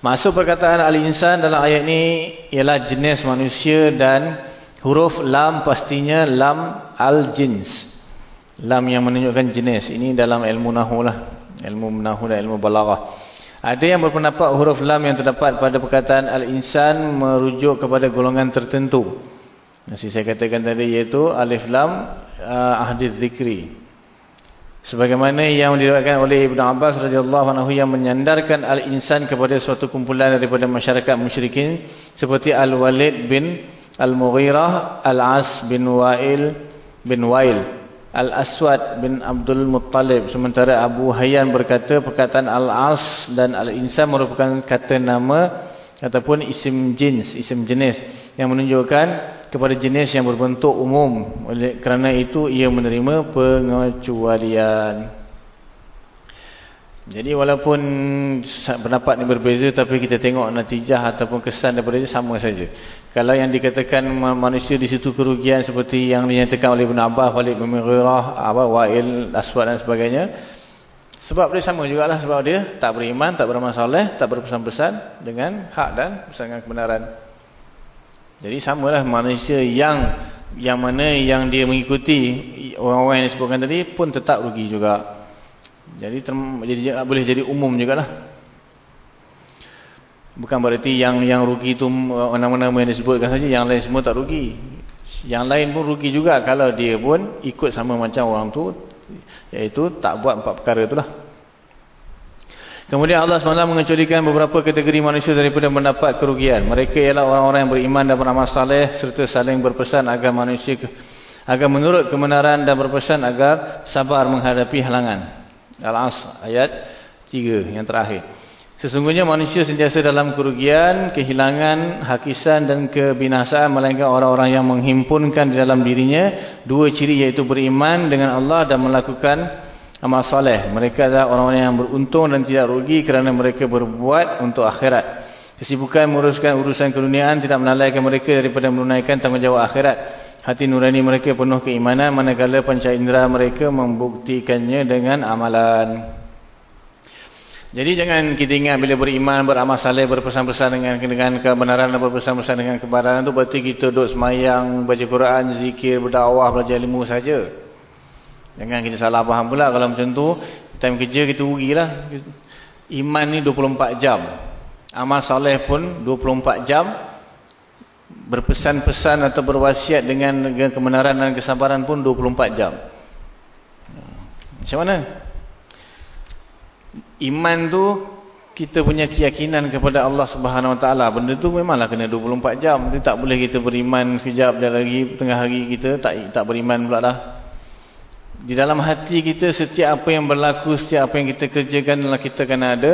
Masuk perkataan Al-Insan dalam ayat ini ialah jenis manusia dan huruf lam pastinya lam al-jins. Lam yang menunjukkan jenis. Ini dalam ilmu nahu lah. Ilmu nahu dan ilmu balaghah. Ada yang berpendapat huruf lam yang terdapat pada perkataan al-insan merujuk kepada golongan tertentu. Masih saya katakan tadi iaitu alif lam uh, ahdid zikri. Sebagaimana yang diriwayatkan oleh Ibn Abbas radhiyallahu anhu yang menyandarkan al-insan kepada suatu kumpulan daripada masyarakat musyrikin seperti Al-Walid bin Al-Mughirah, Al-As bin Wa'il bin Wa'il. Al-Aswad bin Abdul Muttalib. Sementara Abu Hayyan berkata perkataan Al-As dan Al-Insan merupakan kata nama ataupun isim jins, isim jenis yang menunjukkan kepada jenis yang berbentuk umum. Oleh kerana itu ia menerima pengecualian jadi walaupun pendapat ini berbeza tapi kita tengok natijah ataupun kesan daripada itu sama saja. Kalau yang dikatakan manusia di situ kerugian seperti yang dinyatakan oleh Ibn Abbas, Walid bin Mughirah, apa Wa'il, Aswad dan sebagainya. Sebab dia sama juga lah sebab dia tak beriman, tak beramal soleh, tak berpesan-pesan dengan hak dan pesan kebenaran. Jadi samalah manusia yang yang mana yang dia mengikuti orang-orang yang disebutkan tadi pun tetap rugi juga. Jadi, jadi boleh jadi umum juga lah. Bukan berarti yang yang rugi itu nama-nama yang disebutkan saja, yang lain semua tak rugi. Yang lain pun rugi juga kalau dia pun ikut sama macam orang tu, iaitu tak buat empat perkara itulah. Kemudian Allah SWT mengecualikan beberapa kategori manusia daripada mendapat kerugian. Mereka ialah orang-orang yang beriman dan beramal saleh serta saling berpesan agar manusia agar menurut kebenaran dan berpesan agar sabar menghadapi halangan. Al-Asr ayat 3 yang terakhir. Sesungguhnya manusia sentiasa dalam kerugian, kehilangan, hakisan dan kebinasaan melainkan orang-orang yang menghimpunkan di dalam dirinya dua ciri iaitu beriman dengan Allah dan melakukan amal soleh. Mereka adalah orang-orang yang beruntung dan tidak rugi kerana mereka berbuat untuk akhirat. Kesibukan menguruskan urusan keduniaan tidak melalaikan mereka daripada menunaikan tanggungjawab akhirat. Hati nurani mereka penuh keimanan manakala panca indera mereka membuktikannya dengan amalan. Jadi jangan kita ingat bila beriman, beramal saleh, berpesan-pesan dengan dengan kebenaran dan berpesan-pesan dengan kebenaran itu berarti kita duduk semayang, baca Quran, zikir, berdakwah, belajar ilmu saja. Jangan kita salah faham pula kalau macam tu, time kerja kita rugilah. Iman ni 24 jam. Amal saleh pun 24 jam. Berpesan-pesan atau berwasiat dengan, kebenaran dan kesabaran pun 24 jam. Macam mana? Iman tu kita punya keyakinan kepada Allah Subhanahu Wa Taala. Benda tu memanglah kena 24 jam. Dia tak boleh kita beriman sekejap dan lagi tengah hari kita tak tak beriman pula dah. Di dalam hati kita setiap apa yang berlaku, setiap apa yang kita kerjakan kita kena ada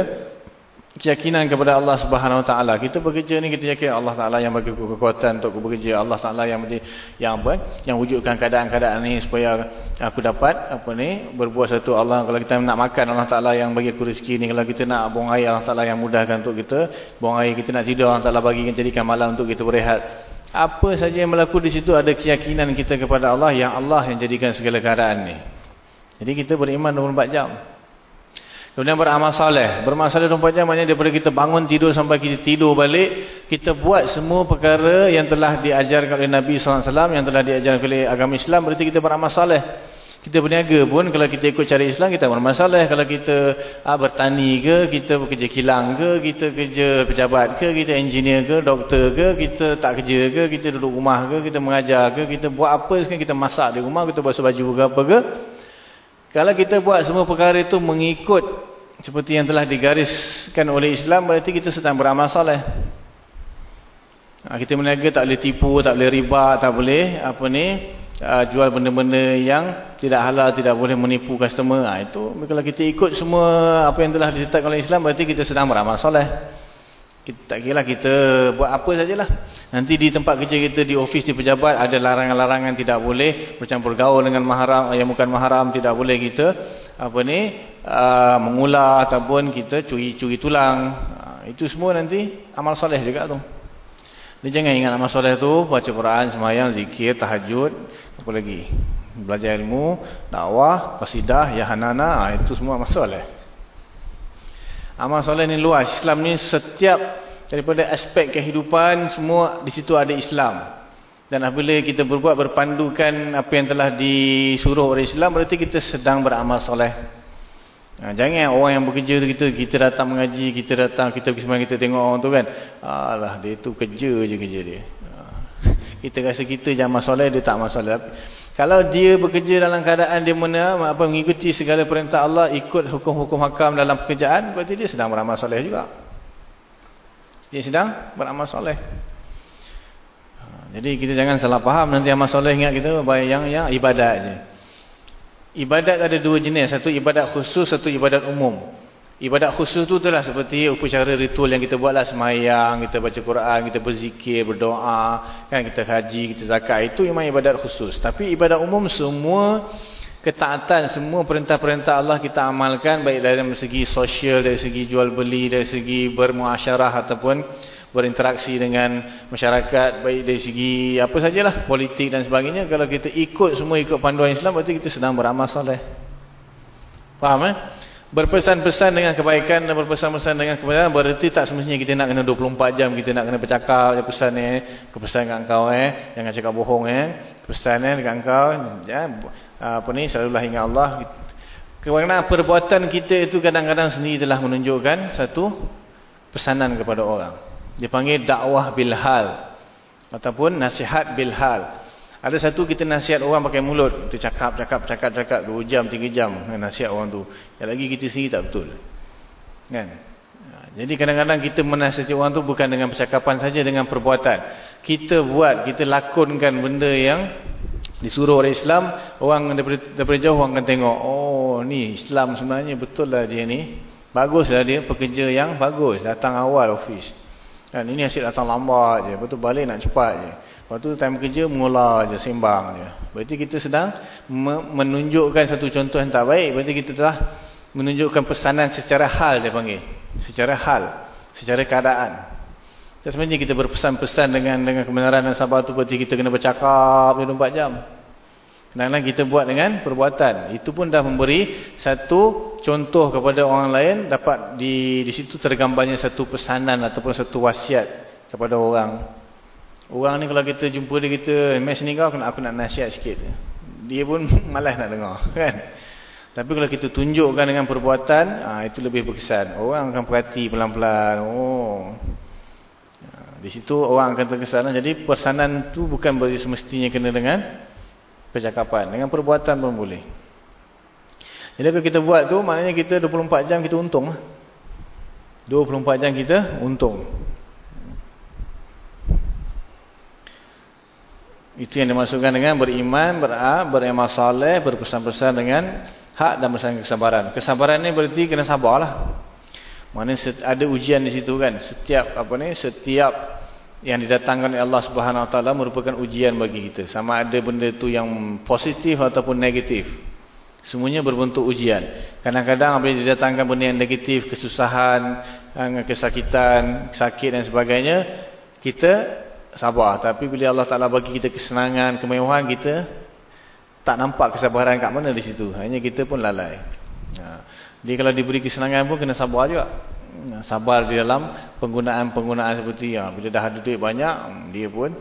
keyakinan kepada Allah Subhanahu Wa Taala. Kita bekerja ni kita yakin Allah Taala yang bagi kekuatan untuk bekerja. Allah Taala yang bagi yang apa? Yang wujudkan keadaan-keadaan ni supaya aku dapat apa ni berbuat satu Allah kalau kita nak makan Allah Taala yang bagi aku rezeki ni. Kalau kita nak buang air Allah Taala yang mudahkan untuk kita. Buang air kita nak tidur Allah Taala bagi jadikan malam untuk kita berehat. Apa saja yang berlaku di situ ada keyakinan kita kepada Allah yang Allah yang jadikan segala keadaan ni. Jadi kita beriman 24 jam. Kemudian beramal soleh. Beramal soleh 24 jam maknanya daripada kita bangun tidur sampai kita tidur balik. Kita buat semua perkara yang telah diajarkan oleh Nabi SAW. Yang telah diajarkan oleh agama Islam. Berarti kita beramal soleh. Kita berniaga pun kalau kita ikut cara Islam kita beramal soleh. Kalau kita ah, bertani ke, kita bekerja kilang ke, kita kerja pejabat ke, kita engineer ke, doktor ke, kita tak kerja ke, kita duduk rumah ke, kita mengajar ke, kita buat apa sekarang kita masak di rumah, kita buat baju ke apa ke. Kalau kita buat semua perkara itu mengikut seperti yang telah digariskan oleh Islam, berarti kita sedang beramal soleh. Ha, kita meniaga tak boleh tipu, tak boleh riba, tak boleh apa ni uh, jual benda-benda yang tidak halal, tidak boleh menipu customer. Ha, itu kalau kita ikut semua apa yang telah ditetapkan oleh Islam, berarti kita sedang beramal soleh. Tak kira lah kita buat apa sajalah. Nanti di tempat kerja kita, di ofis, di pejabat, ada larangan-larangan tidak boleh bercampur gaul dengan mahram, yang bukan mahram, tidak boleh kita apa ni uh, mengular ataupun kita curi-curi tulang. Uh, itu semua nanti amal soleh juga tu. Jadi jangan ingat amal soleh tu, baca Quran, semayang, zikir, tahajud, apa lagi? Belajar ilmu, dakwah, qasidah, yahanana, uh, itu semua amal soleh. Amal soleh ni luas. Islam ni setiap daripada aspek kehidupan semua di situ ada Islam. Dan apabila kita berbuat berpandukan apa yang telah disuruh oleh Islam berarti kita sedang beramal soleh. Ha, jangan orang yang bekerja kita kita datang mengaji, kita datang kita pergi sembahyang kita tengok orang tu kan. Alah dia tu kerja je kerja dia. Ha, [laughs] kita rasa kita je amal soleh dia tak amal soleh. Kalau dia bekerja dalam keadaan dia mana, apa mengikuti segala perintah Allah, ikut hukum-hukum hakam dalam pekerjaan, berarti dia sedang beramal soleh juga. Dia sedang beramal soleh. Jadi kita jangan salah faham nanti amal soleh ingat kita yang yang ibadat je. Ibadat ada dua jenis, satu ibadat khusus, satu ibadat umum. Ibadat khusus tu itulah seperti upacara ritual yang kita buatlah semayang, kita baca Quran, kita berzikir, berdoa, kan kita haji, kita zakat. Itu memang ibadat khusus. Tapi ibadat umum semua ketaatan, semua perintah-perintah Allah kita amalkan baik dari segi sosial, dari segi jual beli, dari segi bermuasyarah ataupun berinteraksi dengan masyarakat baik dari segi apa sajalah politik dan sebagainya kalau kita ikut semua ikut panduan Islam berarti kita sedang beramal soleh. Faham eh? Berpesan-pesan dengan kebaikan dan berpesan-pesan dengan kebenaran berarti tak semestinya kita nak kena 24 jam kita nak kena bercakap je pesan ni kepesan kat kau eh. Jangan cakap bohong eh. Pesan eh dekat kau ya, apa ni selalulah ingat Allah. Kerana perbuatan kita itu kadang-kadang sendiri telah menunjukkan satu pesanan kepada orang. Dia panggil dakwah bilhal ataupun nasihat bilhal ada satu kita nasihat orang pakai mulut. Kita cakap, cakap, cakap, cakap. Dua jam, tiga jam nasihat orang tu. Yang lagi kita sendiri tak betul. Kan? Jadi kadang-kadang kita menasihati orang tu bukan dengan percakapan saja, dengan perbuatan. Kita buat, kita lakonkan benda yang disuruh oleh Islam. Orang daripada, daripada jauh orang akan tengok. Oh ni Islam sebenarnya betul lah dia ni. Baguslah dia pekerja yang bagus. Datang awal ofis. Kan ini asyik datang lambat je. Lepas tu balik nak cepat je. Lepas tu time kerja mula je sembang je. Berarti kita sedang menunjukkan satu contoh yang tak baik. Berarti kita telah menunjukkan pesanan secara hal dia panggil. Secara hal, secara keadaan. Dan sebenarnya kita berpesan-pesan dengan dengan kebenaran dan sabar tu berarti kita kena bercakap 24 jam. Kadang-kadang kita buat dengan perbuatan. Itu pun dah memberi satu contoh kepada orang lain. Dapat di di situ tergambarnya satu pesanan ataupun satu wasiat kepada orang. Orang ni kalau kita jumpa dia, kita, Mes ni kau aku nak nasihat sikit. Dia pun [laughs] malas nak dengar. [laughs] kan? Tapi kalau kita tunjukkan dengan perbuatan, ah itu lebih berkesan. Orang akan perhati pelan-pelan. Oh. Di situ orang akan terkesan. Jadi pesanan tu bukan semestinya kena dengan percakapan. Dengan perbuatan pun boleh. Jadi kalau kita buat tu, maknanya kita 24 jam kita untung. 24 jam kita untung. Itu yang dimasukkan dengan beriman, berab, beramal saleh, berpesan-pesan dengan hak dan bersama kesabaran. Kesabaran ni berarti kena sabarlah. Maknanya ada ujian di situ kan. Setiap apa ni, setiap yang didatangkan oleh Allah Subhanahu Wa Taala merupakan ujian bagi kita. Sama ada benda itu yang positif ataupun negatif. Semuanya berbentuk ujian. Kadang-kadang apabila didatangkan benda yang negatif, kesusahan, eh, kesakitan, sakit dan sebagainya, kita sabar. Tapi bila Allah Taala bagi kita kesenangan, kemewahan, kita tak nampak kesabaran kat mana di situ. Hanya kita pun lalai. Ha. Jadi kalau diberi kesenangan pun kena sabar juga sabar di dalam penggunaan-penggunaan seperti ya bila dah ada duit banyak hmm, dia pun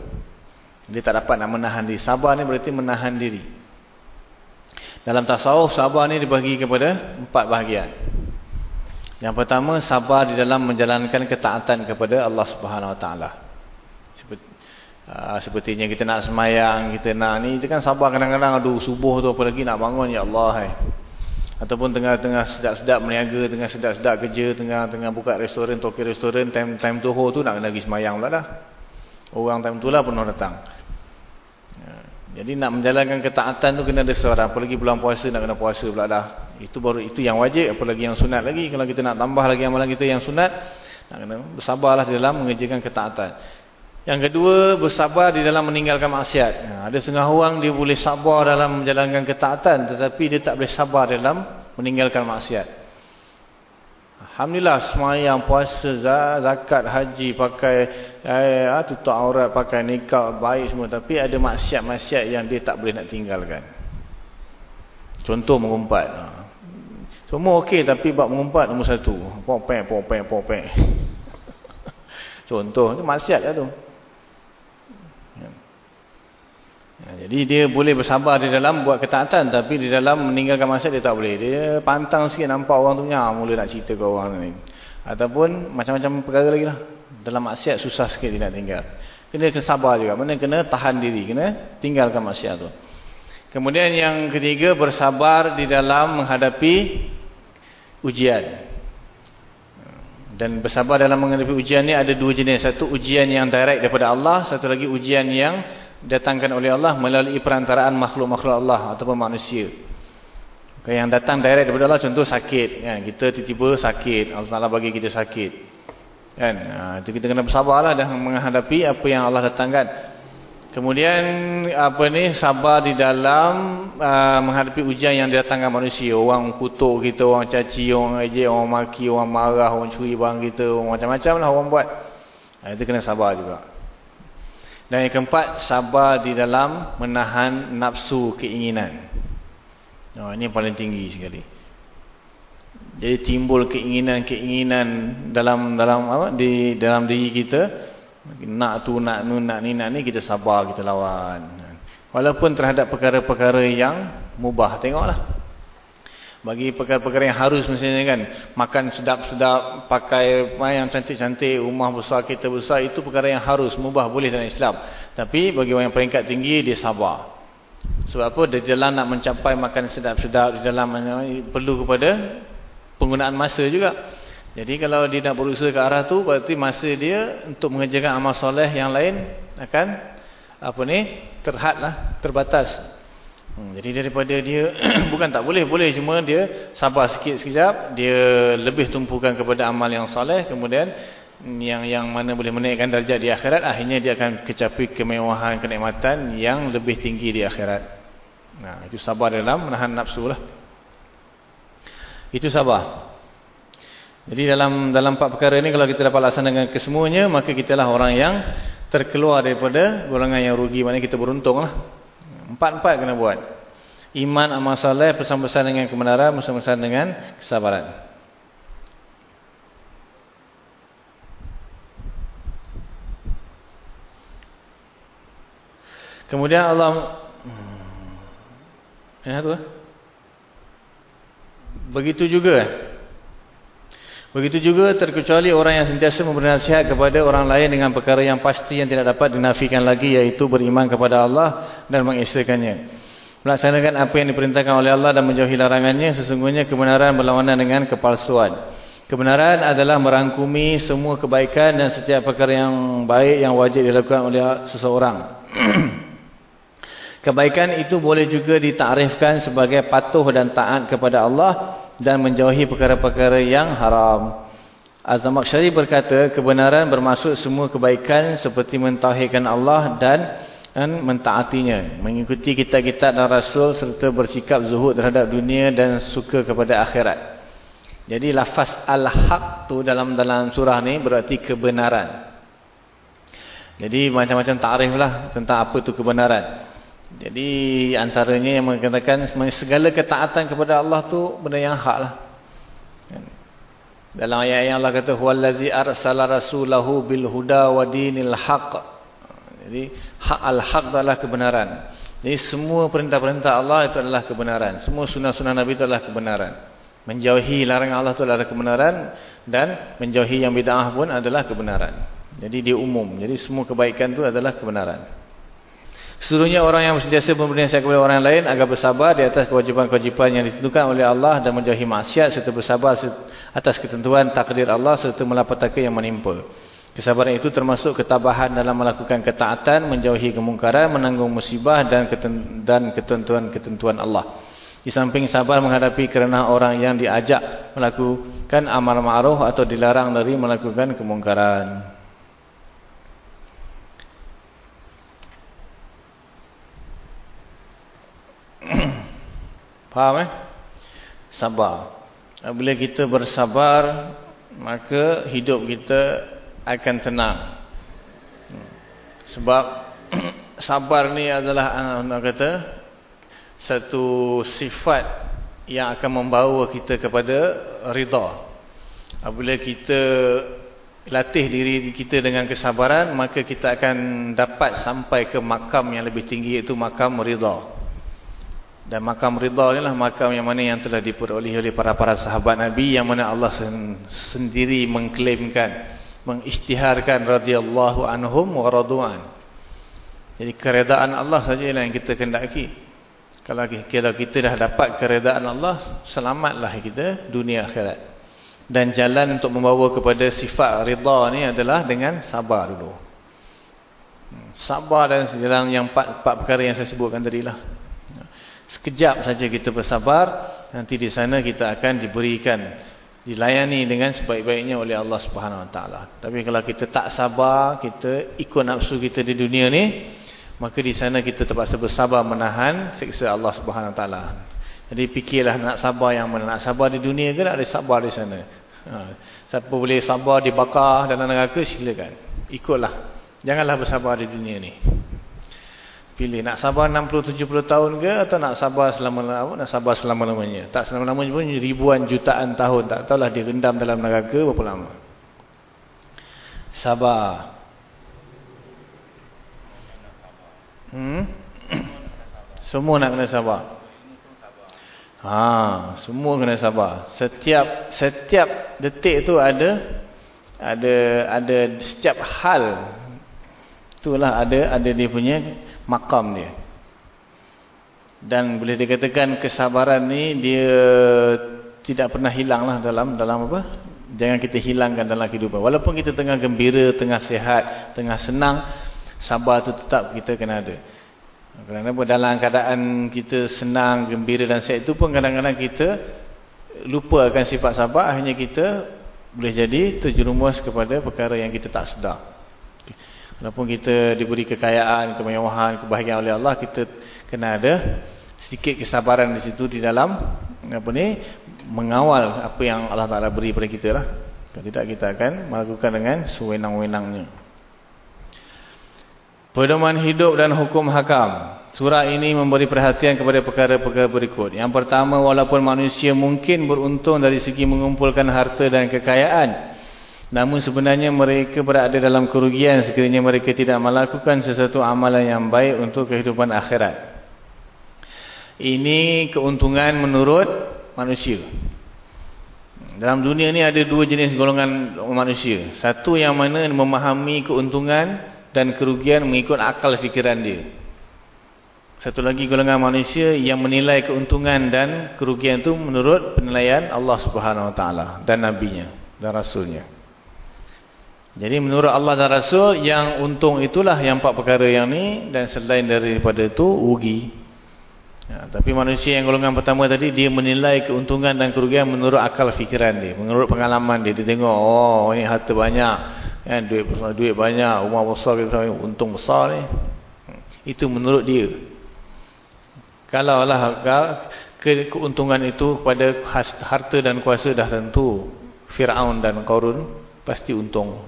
dia tak dapat nak menahan diri sabar ni berarti menahan diri dalam tasawuf sabar ni dibagi kepada empat bahagian yang pertama sabar di dalam menjalankan ketaatan kepada Allah Subhanahu Wa Taala seperti uh, sepertinya kita nak semayang kita nak ni itu kan sabar kadang-kadang aduh subuh tu apa lagi nak bangun ya Allah hai ataupun tengah-tengah sedap-sedap meniaga, tengah sedap-sedap kerja, tengah-tengah buka restoran, toki restoran, time time Tuho tu nak pergi semayang pula dah. Orang time tu lah penuh datang. Ya. Jadi nak menjalankan ketaatan tu kena ada seorang. Apalagi bulan puasa nak kena puasa pula dah. Itu baru itu yang wajib. Apalagi yang sunat lagi. Kalau kita nak tambah lagi amalan kita yang sunat. Nak kena bersabarlah di dalam mengerjakan ketaatan. Yang kedua, bersabar di dalam meninggalkan maksiat. Ya, ada setengah orang dia boleh sabar dalam menjalankan ketaatan. Tetapi dia tak boleh sabar dalam meninggalkan maksiat. Alhamdulillah, semayang, puasa, zakat, haji, pakai eh, ah, tutup aurat, pakai nikah, baik semua. Tapi ada maksiat-maksiat yang dia tak boleh nak tinggalkan. Contoh mengumpat. Ha. Semua okey tapi bab mengumpat nombor satu. Popeng, popeng, popeng. [laughs] Contoh, itu maksiat lah tu. Ya, jadi dia boleh bersabar di dalam buat ketaatan tapi di dalam meninggalkan maksiat dia tak boleh. Dia pantang sikit nampak orang tu nya mula nak cerita ke orang ni. Ataupun macam-macam perkara lagi lah. Dalam maksiat susah sikit dia nak tinggal. Kena kena sabar juga. Mana kena tahan diri. Kena tinggalkan maksiat tu. Kemudian yang ketiga bersabar di dalam menghadapi ujian. Dan bersabar dalam menghadapi ujian ni ada dua jenis. Satu ujian yang direct daripada Allah. Satu lagi ujian yang datangkan oleh Allah melalui perantaraan makhluk-makhluk Allah ataupun manusia. Yang datang direct daripada Allah contoh sakit kan kita tiba-tiba sakit Allah Taala bagi kita sakit. Kan ha, itu kita kena bersabarlah dan menghadapi apa yang Allah datangkan. Kemudian apa ni sabar di dalam uh, menghadapi ujian yang didatangkan manusia. Orang kutuk kita, orang caci, orang ejek, orang maki, orang marah, orang curi barang kita, orang macam-macam lah orang buat. Ha, itu kena sabar juga. Dan yang keempat, sabar di dalam menahan nafsu keinginan. Oh, ini yang paling tinggi sekali. Jadi timbul keinginan-keinginan dalam dalam apa di dalam diri kita nak tu nak nu nak ni nak ni kita sabar kita lawan. Walaupun terhadap perkara-perkara yang mubah tengoklah. Bagi perkara-perkara yang harus misalnya kan. Makan sedap-sedap, pakai yang cantik-cantik, rumah besar, kereta besar. Itu perkara yang harus, mubah, boleh dalam Islam. Tapi bagi orang yang peringkat tinggi, dia sabar. Sebab apa? Di dalam nak mencapai makan sedap-sedap, di dalam perlu kepada penggunaan masa juga. Jadi kalau dia nak berusaha ke arah tu, berarti masa dia untuk mengerjakan amal soleh yang lain akan apa ni terhadlah terbatas Hmm, jadi daripada dia [clears throat] bukan tak boleh, boleh. Cuma dia sabar sikit sekejap, dia lebih tumpukan kepada amal yang soleh, kemudian yang yang mana boleh menaikkan darjah di akhirat akhirnya dia akan kecapi kemewahan kenikmatan yang lebih tinggi di akhirat. Nah itu sabar dalam menahan nafsu lah. Itu sabar. Jadi dalam dalam empat perkara ini kalau kita dapat laksanakan kesemuanya maka kita lah orang yang terkeluar daripada golongan yang rugi. Maknanya kita beruntung lah empat-empat kena buat iman amal saleh bersama-sama dengan kebenaran bersama-sama dengan kesabaran Kemudian Allah hmm, ya tu. Eh? Begitu juga. Begitu juga terkecuali orang yang sentiasa memberi nasihat kepada orang lain dengan perkara yang pasti yang tidak dapat dinafikan lagi yaitu beriman kepada Allah dan mengisahkannya. Melaksanakan apa yang diperintahkan oleh Allah dan menjauhi larangannya sesungguhnya kebenaran berlawanan dengan kepalsuan. Kebenaran adalah merangkumi semua kebaikan dan setiap perkara yang baik yang wajib dilakukan oleh seseorang. [clears throat] Kebaikan itu boleh juga ditarifkan sebagai patuh dan taat kepada Allah dan menjauhi perkara-perkara yang haram. Azam Maksyari berkata, kebenaran bermaksud semua kebaikan seperti mentauhidkan Allah dan, dan mentaatinya. Mengikuti kitab-kitab dan Rasul serta bersikap zuhud terhadap dunia dan suka kepada akhirat. Jadi lafaz al-haq tu dalam dalam surah ni berarti kebenaran. Jadi macam-macam takrif lah tentang apa tu kebenaran. Jadi antaranya yang mengatakan segala ketaatan kepada Allah tu benda yang hak lah. Dalam ayat yang Allah kata huwallazi arsala rasulahu bil huda wa dinil haq. Jadi hak al-haq adalah kebenaran. Jadi semua perintah-perintah Allah itu adalah kebenaran. Semua sunnah-sunnah Nabi itu adalah kebenaran. Menjauhi larangan Allah itu adalah kebenaran dan menjauhi yang bid'ah pun adalah kebenaran. Jadi dia umum. Jadi semua kebaikan itu adalah kebenaran. Seluruhnya orang yang sentiasa memberi nasihat kepada orang lain agar bersabar di atas kewajipan-kewajipan yang ditentukan oleh Allah dan menjauhi maksiat serta bersabar atas ketentuan takdir Allah serta melapatkan yang menimpa. Kesabaran itu termasuk ketabahan dalam melakukan ketaatan, menjauhi kemungkaran, menanggung musibah dan ketentuan-ketentuan Allah. Di samping sabar menghadapi kerana orang yang diajak melakukan amal ma'ruf atau dilarang dari melakukan kemungkaran. Faham eh? Sabar. Bila kita bersabar, maka hidup kita akan tenang. Sebab [clears throat] sabar ni adalah nak kata satu sifat yang akan membawa kita kepada rida. Apabila kita latih diri kita dengan kesabaran, maka kita akan dapat sampai ke makam yang lebih tinggi iaitu makam rida. Dan makam ridha inilah makam yang mana yang telah diperolehi oleh para-para sahabat Nabi yang mana Allah sendiri mengklaimkan, mengisytiharkan radhiyallahu anhum wa radu'an. Jadi keredaan Allah saja yang kita kendaki. Kalau kita dah dapat keredaan Allah, selamatlah kita dunia akhirat. Dan jalan untuk membawa kepada sifat ridha ni adalah dengan sabar dulu. Hmm, sabar dan segala yang empat, empat perkara yang saya sebutkan tadi lah. Sekejap saja kita bersabar, nanti di sana kita akan diberikan, dilayani dengan sebaik-baiknya oleh Allah Subhanahu Wa Taala. Tapi kalau kita tak sabar, kita ikut nafsu kita di dunia ni, maka di sana kita terpaksa bersabar menahan siksa Allah Subhanahu Wa Taala. Jadi fikirlah nak sabar yang mana nak sabar di dunia ke nak ada sabar di sana. Ha. Siapa boleh sabar dibakar dalam neraka silakan. Ikutlah. Janganlah bersabar di dunia ni. Pilih nak sabar 60 70 tahun ke atau nak sabar selama-lamanya? Nak sabar selama-lamanya. Tak selama-lamanya pun ribuan jutaan tahun. Tak tahulah direndam dalam neraka berapa lama. Sabar. Hmm? [coughs] Semua nak kena sabar. Ha, semua kena sabar. Setiap setiap detik tu ada ada ada setiap hal itulah ada ada dia punya makam dia. Dan boleh dikatakan kesabaran ni dia tidak pernah hilanglah dalam dalam apa? Jangan kita hilangkan dalam kehidupan. Walaupun kita tengah gembira, tengah sihat, tengah senang, sabar tu tetap kita kena ada. Kerana dalam keadaan kita senang, gembira dan sihat itu pun kadang-kadang kita lupa akan sifat sabar, hanya kita boleh jadi terjerumus kepada perkara yang kita tak sedar. Walaupun kita diberi kekayaan, kemewahan, kebahagiaan oleh Allah, kita kena ada sedikit kesabaran di situ di dalam apa ni mengawal apa yang Allah Taala beri pada kita lah. Kalau tidak kita akan melakukan dengan sewenang-wenangnya. Pedoman hidup dan hukum hakam. Surah ini memberi perhatian kepada perkara-perkara berikut. Yang pertama, walaupun manusia mungkin beruntung dari segi mengumpulkan harta dan kekayaan. Namun sebenarnya mereka berada dalam kerugian sekiranya mereka tidak melakukan sesuatu amalan yang baik untuk kehidupan akhirat. Ini keuntungan menurut manusia. Dalam dunia ni ada dua jenis golongan manusia. Satu yang mana memahami keuntungan dan kerugian mengikut akal fikiran dia. Satu lagi golongan manusia yang menilai keuntungan dan kerugian itu menurut penilaian Allah Subhanahu Wa Taala dan nabinya dan rasulnya. Jadi menurut Allah dan Rasul yang untung itulah yang empat perkara yang ni dan selain daripada itu rugi. Ya, tapi manusia yang golongan pertama tadi dia menilai keuntungan dan kerugian menurut akal fikiran dia, menurut pengalaman dia. Dia tengok oh ini harta banyak, kan duit besar, duit banyak, rumah besar, untung besar ni. Itu menurut dia. Kalau lah ke keuntungan itu pada harta dan kuasa dah tentu Firaun dan Qarun pasti untung.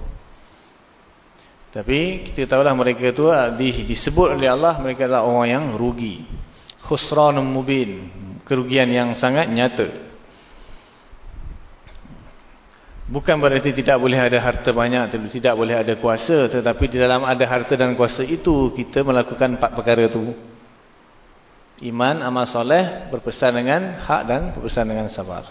Tapi kita tahulah mereka itu ah, disebut oleh Allah mereka adalah orang yang rugi. Khusranun mubin, kerugian yang sangat nyata. Bukan berarti tidak boleh ada harta banyak, tidak boleh ada kuasa, tetapi di dalam ada harta dan kuasa itu kita melakukan empat perkara itu. Iman, amal soleh, berpesan dengan hak dan berpesan dengan sabar.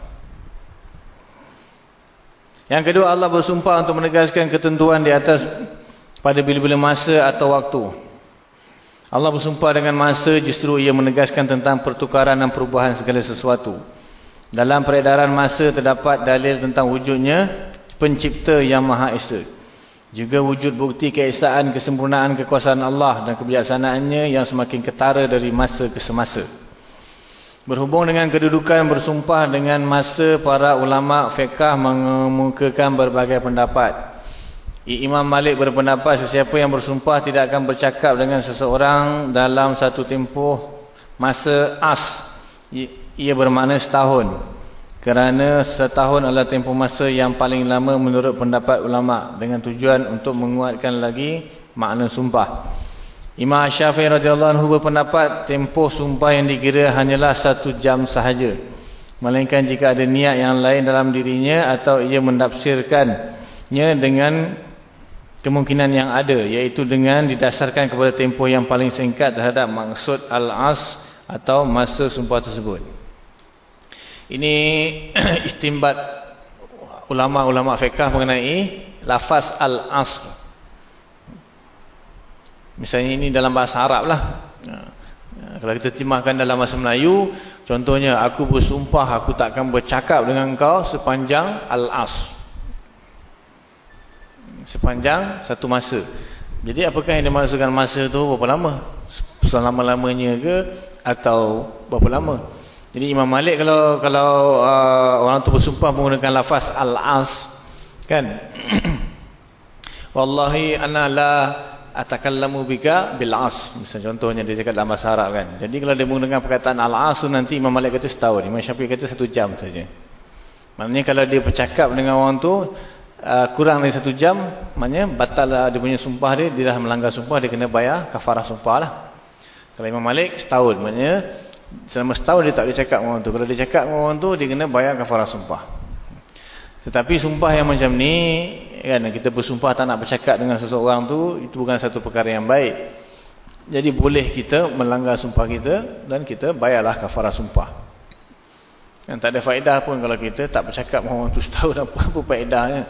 Yang kedua Allah bersumpah untuk menegaskan ketentuan di atas pada bila-bila masa atau waktu. Allah bersumpah dengan masa justru ia menegaskan tentang pertukaran dan perubahan segala sesuatu. Dalam peredaran masa terdapat dalil tentang wujudnya pencipta yang Maha Esa. Juga wujud bukti keesaan kesempurnaan kekuasaan Allah dan kebijaksanaannya yang semakin ketara dari masa ke semasa. Berhubung dengan kedudukan bersumpah dengan masa para ulama fiqah mengemukakan berbagai pendapat. Imam Malik berpendapat sesiapa yang bersumpah tidak akan bercakap dengan seseorang dalam satu tempoh masa as. Ia bermakna setahun. Kerana setahun adalah tempoh masa yang paling lama menurut pendapat ulama dengan tujuan untuk menguatkan lagi makna sumpah. Imam Syafi'i radhiyallahu anhu berpendapat tempoh sumpah yang dikira hanyalah satu jam sahaja. Melainkan jika ada niat yang lain dalam dirinya atau ia mendafsirkannya dengan kemungkinan yang ada iaitu dengan didasarkan kepada tempoh yang paling singkat terhadap maksud al-as atau masa sumpah tersebut. Ini [clears throat] istimbat ulama-ulama fiqah mengenai lafaz al-asr. Misalnya ini dalam bahasa Arab lah. Kalau kita terjemahkan dalam bahasa Melayu, contohnya aku bersumpah aku tak akan bercakap dengan kau sepanjang al-asr. Sepanjang satu masa. Jadi apakah yang dimaksudkan masa tu berapa lama? Selama-lamanya ke atau berapa lama? Jadi Imam Malik kalau kalau uh, orang tu bersumpah menggunakan lafaz al-as kan? [clears throat] Wallahi ana la atakallamu bika bil as. Misal contohnya dia cakap dalam bahasa Arab kan. Jadi kalau dia menggunakan perkataan al-as nanti Imam Malik kata setahun. Imam Syafi'i kata satu jam saja. Maknanya kalau dia bercakap dengan orang tu uh, kurang dari satu jam, maknanya batal lah dia punya sumpah dia, dia dah melanggar sumpah, dia kena bayar kafarah sumpah lah. Kalau Imam Malik setahun, maknanya Selama setahun dia tak boleh cakap dengan orang tu. Kalau dia cakap dengan orang tu, dia kena bayar kafarah sumpah. Tetapi sumpah yang macam ni, kan, kita bersumpah tak nak bercakap dengan seseorang tu, itu bukan satu perkara yang baik. Jadi boleh kita melanggar sumpah kita, dan kita bayarlah kafarah sumpah. Kan, tak ada faedah pun kalau kita tak bercakap dengan orang tu setahun, apa, apa faedahnya.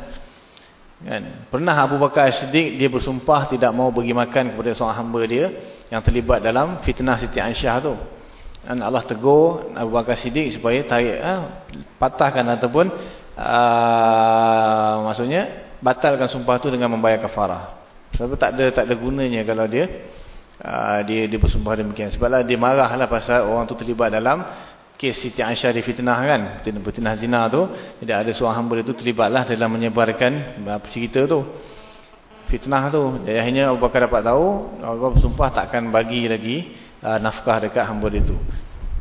Kan? Pernah Abu Bakar Siddiq, dia bersumpah tidak mau bagi makan kepada seorang hamba dia, yang terlibat dalam fitnah Siti Aisyah tu. Dan Allah tegur Abu Bakar Siddiq supaya tarik, ha, patahkan ataupun uh, maksudnya batalkan sumpah tu dengan membayar kafarah. Sebab tak ada tak ada gunanya kalau dia uh, dia dia bersumpah demikian. Sebablah dia marahlah pasal orang tu terlibat dalam kes Siti Aisyah di fitnah kan? Fitnah zina tu. Jadi ada seorang hamba itu terlibatlah dalam menyebarkan cerita tu. Fitnah tu. Jadi akhirnya Abu Bakar dapat tahu Bakar bersumpah takkan bagi lagi uh, nafkah dekat hamba itu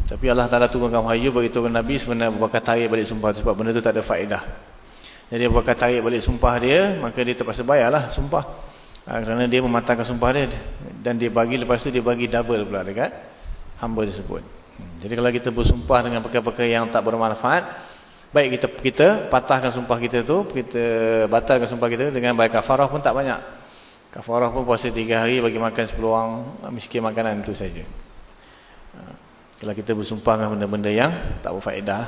tapi Allah Ta'ala turunkan wahyu beritahu Nabi sebenarnya Abu Bakar tarik balik sumpah sebab benda tu tak ada faedah. Jadi Abu Bakar tarik balik sumpah dia maka dia terpaksa bayarlah sumpah. Uh, kerana dia mematahkan sumpah dia dan dia bagi lepas tu dia bagi double pula dekat hamba tersebut jadi kalau kita bersumpah dengan perkara-perkara yang tak bermanfaat, baik kita kita patahkan sumpah kita tu, kita batalkan sumpah kita dengan bayar kafarah pun tak banyak. Kafarah pun puasa 3 hari bagi makan 10 orang miskin makanan itu saja. Ha. Kalau kita bersumpah dengan benda-benda yang tak berfaedah.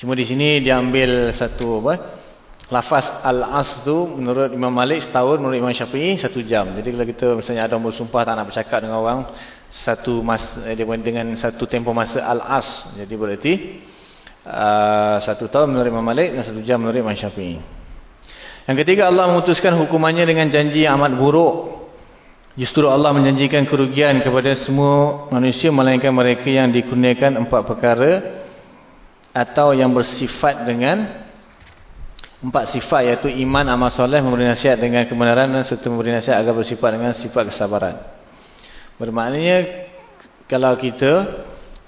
Cuma di sini dia ambil satu apa? Lafaz al-as tu menurut Imam Malik setahun, menurut Imam Syafi'i satu jam. Jadi kalau kita misalnya ada bersumpah tak nak bercakap dengan orang satu masa eh, dengan satu tempoh masa al-as. Jadi berarti uh, satu tahun menurut Imam Malik dan satu jam menurut Imam Syafi'i. Yang ketiga Allah memutuskan hukumannya dengan janji yang amat buruk. Justru Allah menjanjikan kerugian kepada semua manusia melainkan mereka yang dikurniakan empat perkara atau yang bersifat dengan empat sifat iaitu iman, amal soleh, memberi nasihat dengan kebenaran dan serta memberi nasihat agar bersifat dengan sifat kesabaran Bermaknanya kalau kita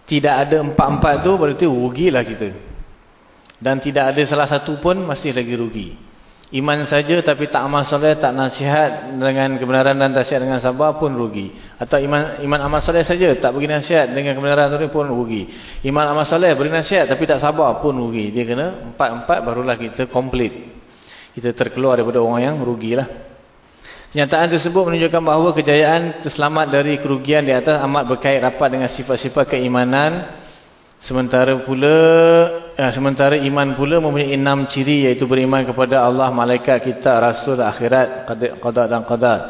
tidak ada empat-empat tu berarti rugilah kita. Dan tidak ada salah satu pun masih lagi rugi. Iman saja tapi tak amal soleh, tak nasihat dengan kebenaran dan nasihat dengan sabar pun rugi. Atau iman iman amal soleh saja, tak bagi nasihat dengan kebenaran tu pun rugi. Iman amal soleh beri nasihat tapi tak sabar pun rugi. Dia kena empat-empat barulah kita komplit. Kita terkeluar daripada orang yang rugilah. Kenyataan tersebut menunjukkan bahawa kejayaan terselamat dari kerugian di atas amat berkait rapat dengan sifat-sifat keimanan. Sementara pula eh, sementara iman pula mempunyai enam ciri iaitu beriman kepada Allah, malaikat, kita, rasul, akhirat, qada dan qadar.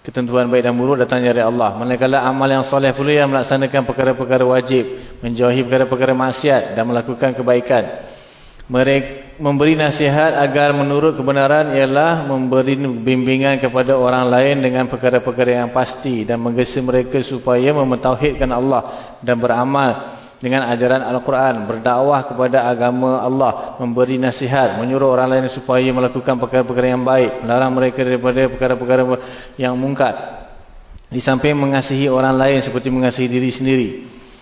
Ketentuan baik dan buruk datang dari Allah. Manakala amal yang soleh pula yang melaksanakan perkara-perkara wajib, menjauhi perkara-perkara maksiat dan melakukan kebaikan mereka memberi nasihat agar menurut kebenaran ialah memberi bimbingan kepada orang lain dengan perkara-perkara yang pasti dan menggesa mereka supaya mementauhidkan Allah dan beramal dengan ajaran Al-Quran, berdakwah kepada agama Allah, memberi nasihat, menyuruh orang lain supaya melakukan perkara-perkara yang baik, melarang mereka daripada perkara-perkara yang mungkar. Di samping mengasihi orang lain seperti mengasihi diri sendiri.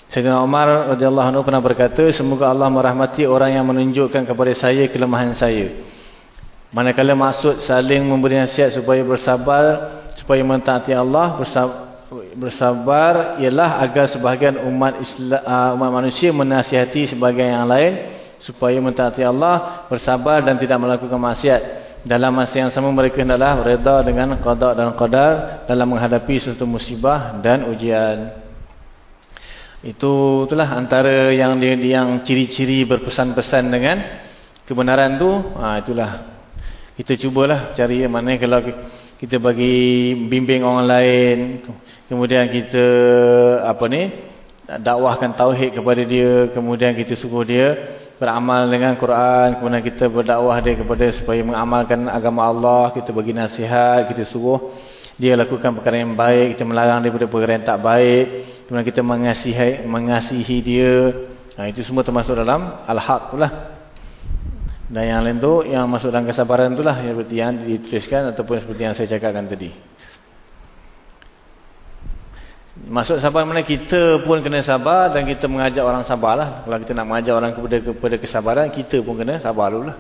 Sayyidina Umar radhiyallahu anhu pernah berkata, semoga Allah merahmati orang yang menunjukkan kepada saya kelemahan saya. Manakala maksud saling memberi nasihat supaya bersabar, supaya mentaati Allah, bersabar, ialah agar sebahagian umat Islam, uh, umat manusia menasihati sebagian yang lain supaya mentaati Allah, bersabar dan tidak melakukan maksiat. Dalam masa yang sama mereka hendaklah redha dengan qada dan qadar dalam menghadapi suatu musibah dan ujian. Itu itulah antara yang dia yang ciri-ciri berpesan-pesan dengan kebenaran tu. Ha, itulah kita cubalah cari mana kalau kita bagi bimbing orang lain, kemudian kita apa ni dakwahkan tauhid kepada dia, kemudian kita suruh dia beramal dengan Quran, kemudian kita berdakwah dia kepada supaya mengamalkan agama Allah, kita bagi nasihat, kita suruh dia lakukan perkara yang baik, kita melarang daripada perkara yang tak baik. Kemudian kita mengasihi, mengasihi dia. Nah, itu semua termasuk dalam al-haq lah. Dan yang lain tu yang masuk dalam kesabaran itulah seperti yang dituliskan ataupun seperti yang saya cakapkan tadi. Masuk sabar mana kita pun kena sabar dan kita mengajak orang sabarlah. Kalau kita nak mengajak orang kepada kepada kesabaran, kita pun kena sabar dululah.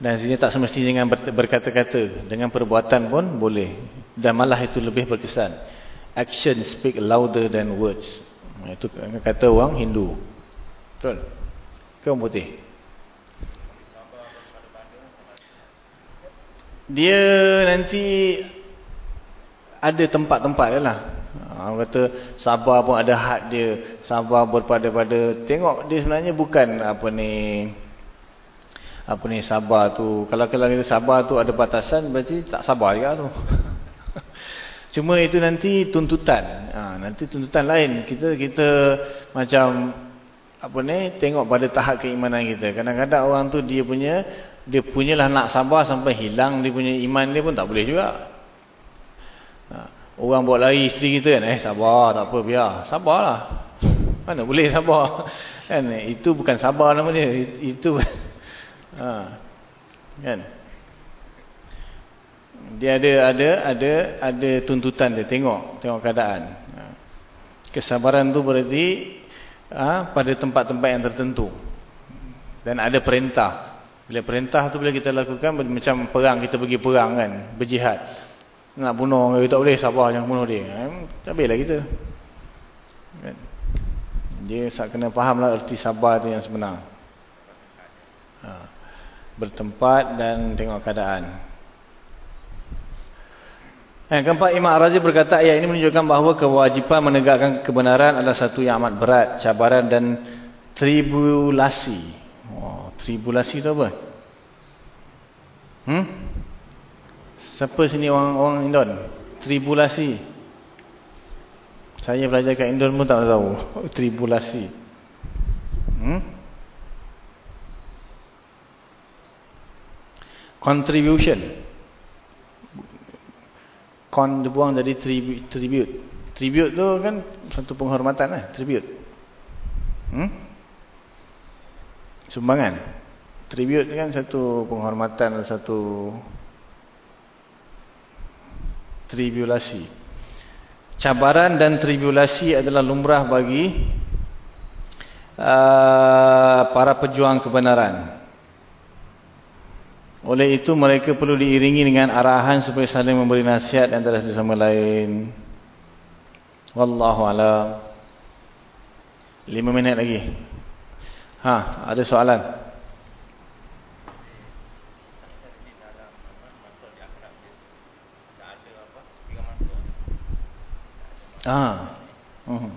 Dan sini tak semestinya dengan berkata-kata, dengan perbuatan pun boleh. Dan malah itu lebih berkesan action speak louder than words. Itu kata orang Hindu. Betul? Orang putih? Dia nanti ada tempat-tempat lah. Orang kata sabar pun ada had dia. Sabar berpada-pada. Tengok dia sebenarnya bukan apa ni. Apa ni sabar tu. Kalau kalau kita sabar tu ada batasan berarti tak sabar juga tu. [laughs] Cuma itu nanti tuntutan. Ha, nanti tuntutan lain. Kita kita macam apa ni tengok pada tahap keimanan kita. Kadang-kadang orang tu dia punya dia punyalah nak sabar sampai hilang dia punya iman dia pun tak boleh juga. Ha, orang buat lari isteri kita kan, eh sabar tak apa biar. Sabarlah. [laughs] Mana boleh sabar? [laughs] Kan? Itu bukan sabar nama dia. Itu ha. kan? Dia ada ada ada ada tuntutan dia tengok tengok keadaan. Ha. Kesabaran tu berarti ha, pada tempat-tempat yang tertentu. Dan ada perintah. Bila perintah tu bila kita lakukan macam perang kita pergi perang kan, berjihad. Nak bunuh orang tak boleh sabar jangan bunuh dia. Ha, tak bolehlah kita. Kan? Dia kena fahamlah erti sabar tu yang sebenar. Ha. Bertempat dan tengok keadaan. Yang keempat Imam Ar-Razi berkata ayat ini menunjukkan bahawa kewajipan menegakkan kebenaran adalah satu yang amat berat, cabaran dan tribulasi. Oh, tribulasi itu apa? Hmm? Siapa sini orang orang Indon? Tribulasi. Saya belajar kat Indon pun tak tahu. [laughs] Tribulasi. Hmm? Contribution. Con dibuang jadi tribute. Tribute, tribute tu kan satu penghormatan lah. Tribute. Hmm? Sumbangan. Tribute kan satu penghormatan, satu tribulasi. Cabaran dan tribulasi adalah lumrah bagi uh, para pejuang kebenaran. Oleh itu mereka perlu diiringi dengan arahan supaya saling memberi nasihat antara satu sama lain. Wallahu a'lam. 5 minit lagi. Ha, ada soalan? Ah. Uh -huh.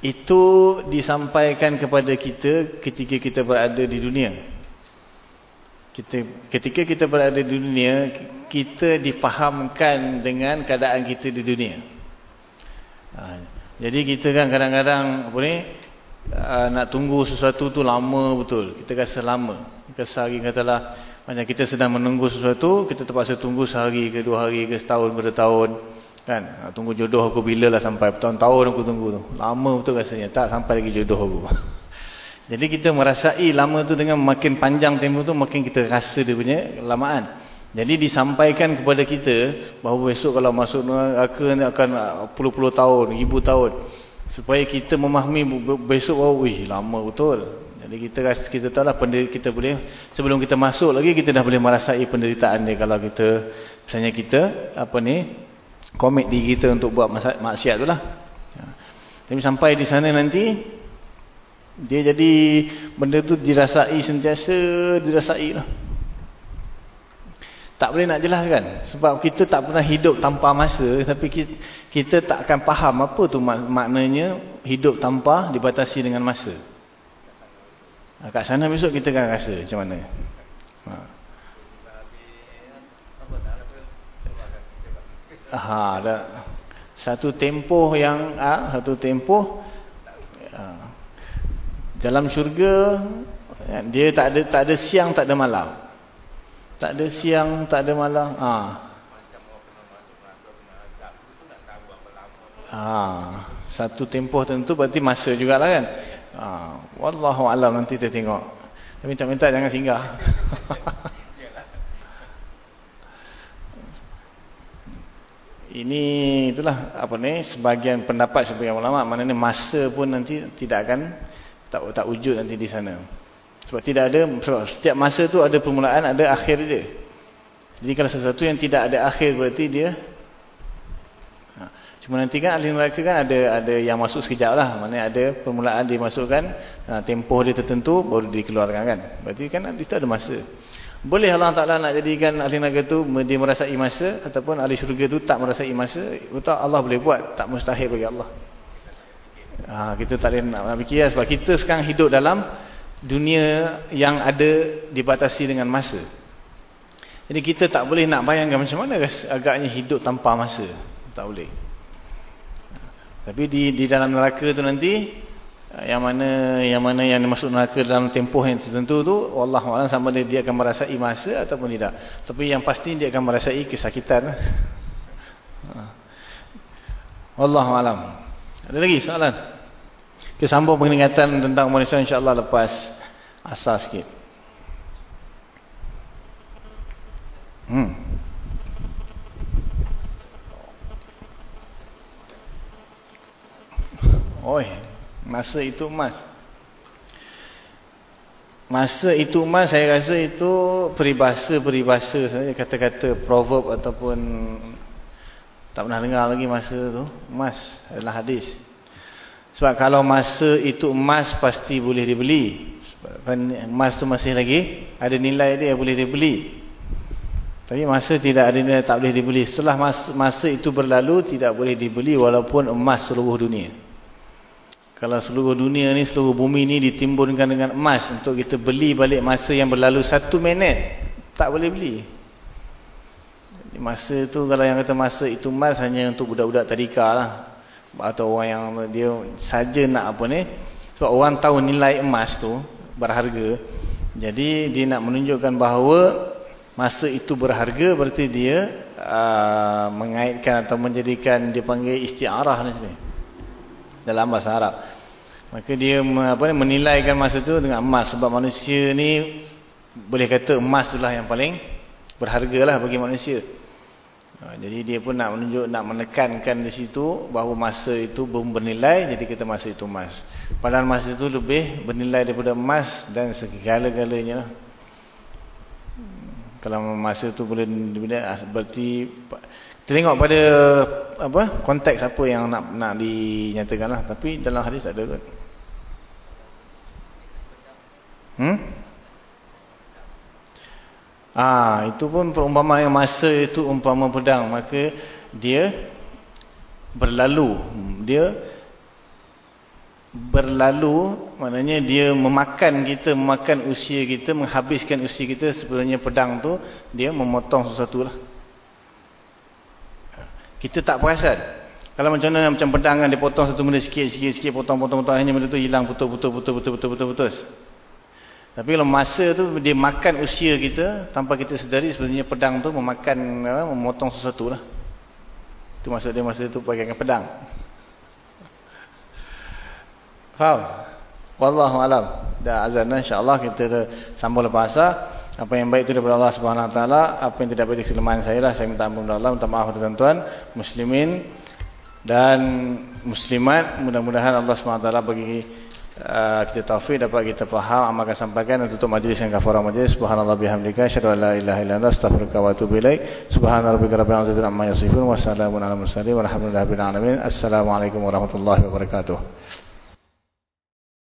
Itu disampaikan kepada kita ketika kita berada di dunia. Kita, ketika kita berada di dunia, kita difahamkan dengan keadaan kita di dunia. Ha, jadi kita kan kadang-kadang apa ni uh, nak tunggu sesuatu tu lama betul. Kita rasa lama. Kita sehari katalah macam kita sedang menunggu sesuatu, kita terpaksa tunggu sehari ke dua hari ke setahun bertahun. Kan? Tunggu jodoh aku bila lah sampai. Bertahun-tahun aku tunggu tu. Lama betul rasanya. Tak sampai lagi jodoh aku. [laughs] Jadi kita merasai lama tu dengan makin panjang tempoh tu makin kita rasa dia punya lamaan. Jadi disampaikan kepada kita bahawa besok kalau masuk neraka akan puluh-puluh tahun, ribu tahun. Supaya kita memahami besok bahawa wih lama betul. Jadi kita rasa kita tahu lah kita boleh sebelum kita masuk lagi kita dah boleh merasai penderitaan dia kalau kita misalnya kita apa ni komit diri kita untuk buat maksiat tu lah. Ya. Tapi sampai di sana nanti, dia jadi benda tu dirasai sentiasa, dirasai lah. Tak boleh nak jelaskan. Sebab kita tak pernah hidup tanpa masa, tapi kita, kita tak akan faham apa tu maknanya hidup tanpa dibatasi dengan masa. Kat sana besok kita akan rasa macam mana. Haa. Ha, ada satu tempoh yang ha, satu tempoh ha, dalam syurga dia tak ada tak ada siang tak ada malam. Tak ada siang tak ada malam. Ha. Ha, satu tempoh tentu berarti masa jugalah kan. Ha, wallahu alam nanti kita tengok. Minta-minta jangan singgah. [laughs] Ini itulah apa ni sebagian pendapat sebagian ulama maknanya masa pun nanti tidak akan tak tak wujud nanti di sana. Sebab tidak ada sebab setiap masa tu ada permulaan ada akhir dia. Jadi kalau sesuatu yang tidak ada akhir berarti dia ha, cuma nanti kan ahli neraka kan ada ada yang masuk sekejap lah. Maknanya ada permulaan dimasukkan ha, tempoh dia tertentu baru dikeluarkan kan. Berarti kan di situ ada masa. Boleh Allah Ta'ala nak jadikan ahli neraka tu dia merasai masa ataupun ahli syurga tu tak merasai masa. Betul Allah boleh buat. Tak mustahil bagi Allah. Ha, kita tak boleh nak fikir sebab kita sekarang hidup dalam dunia yang ada dibatasi dengan masa. Jadi kita tak boleh nak bayangkan macam mana agaknya hidup tanpa masa. Tak boleh. Tapi di di dalam neraka tu nanti yang mana yang mana yang masuk neraka dalam tempoh yang tertentu tu Allah Allah sama dia, dia akan merasai masa ataupun tidak. Tapi yang pasti dia akan merasai kesakitan. Allah alam. Ada lagi soalan? Kita sambung peningkatan tentang manusia insyaAllah lepas asas sikit. Hmm. Oi, Masa itu emas. Masa itu emas saya rasa itu peribahasa-peribahasa saja kata-kata proverb ataupun tak pernah dengar lagi masa tu. Emas adalah hadis. Sebab kalau masa itu emas pasti boleh dibeli. Emas tu masih lagi ada nilai dia boleh dibeli. Tapi masa tidak ada nilai tak boleh dibeli. Setelah masa, masa itu berlalu tidak boleh dibeli walaupun emas seluruh dunia. Kalau seluruh dunia ni, seluruh bumi ni ditimbunkan dengan emas untuk kita beli balik masa yang berlalu satu minit, tak boleh beli. Masa tu kalau yang kata masa itu emas hanya untuk budak-budak tadika lah. Atau orang yang dia saja nak apa ni. Sebab orang tahu nilai emas tu berharga. Jadi dia nak menunjukkan bahawa masa itu berharga berarti dia uh, mengaitkan atau menjadikan dia panggil istiarah ni sini dalam bahasa Arab. Maka dia apa ni menilaikan masa tu dengan emas sebab manusia ni boleh kata emas itulah yang paling berhargalah bagi manusia. Ha, jadi dia pun nak menunjuk nak menekankan di situ bahawa masa itu belum bernilai jadi kita masa itu emas. Padahal masa itu lebih bernilai daripada emas dan segala-galanya. Kalau masa itu boleh berarti Tengok pada apa konteks apa yang nak nak dinyatakan lah. Tapi dalam hadis ada kan. Hmm? Ah, itu pun perumpamaan yang masa itu umpama pedang. Maka dia berlalu. Dia berlalu maknanya dia memakan kita, memakan usia kita, menghabiskan usia kita sebenarnya pedang tu dia memotong sesuatu lah. Kita tak perasan. Kalau macam mana macam pedang kan dia potong satu benda sikit sikit sikit potong potong potong hanya benda tu hilang putus putus putus putus putus putus putus. Tapi kalau masa tu dia makan usia kita tanpa kita sedari sebenarnya pedang tu memakan memotong sesuatu lah. Itu maksud dia masa tu pakai pedang. Faham? Wallahu alam. Dah azan insya-Allah kita sambung lepas asar. Apa yang baik itu daripada Allah Subhanahu Wa Taala, apa yang tidak baik itu kelemahan saya lah. Saya minta ampun kepada Allah, minta maaf kepada tuan-tuan, muslimin dan muslimat. Mudah-mudahan Allah Subhanahu Wa Taala bagi uh, kita taufik dapat kita faham amalkan sampaikan untuk majlis yang kafarah majlis. Subhanallah bihamdika, syadu la ilaha illa anta, astaghfiruka wa atubu ilaik. Subhanarabbika rabbil izzati amma yasifun wa salamun ala walhamdulillahi rabbil alamin. Assalamualaikum warahmatullahi wabarakatuh.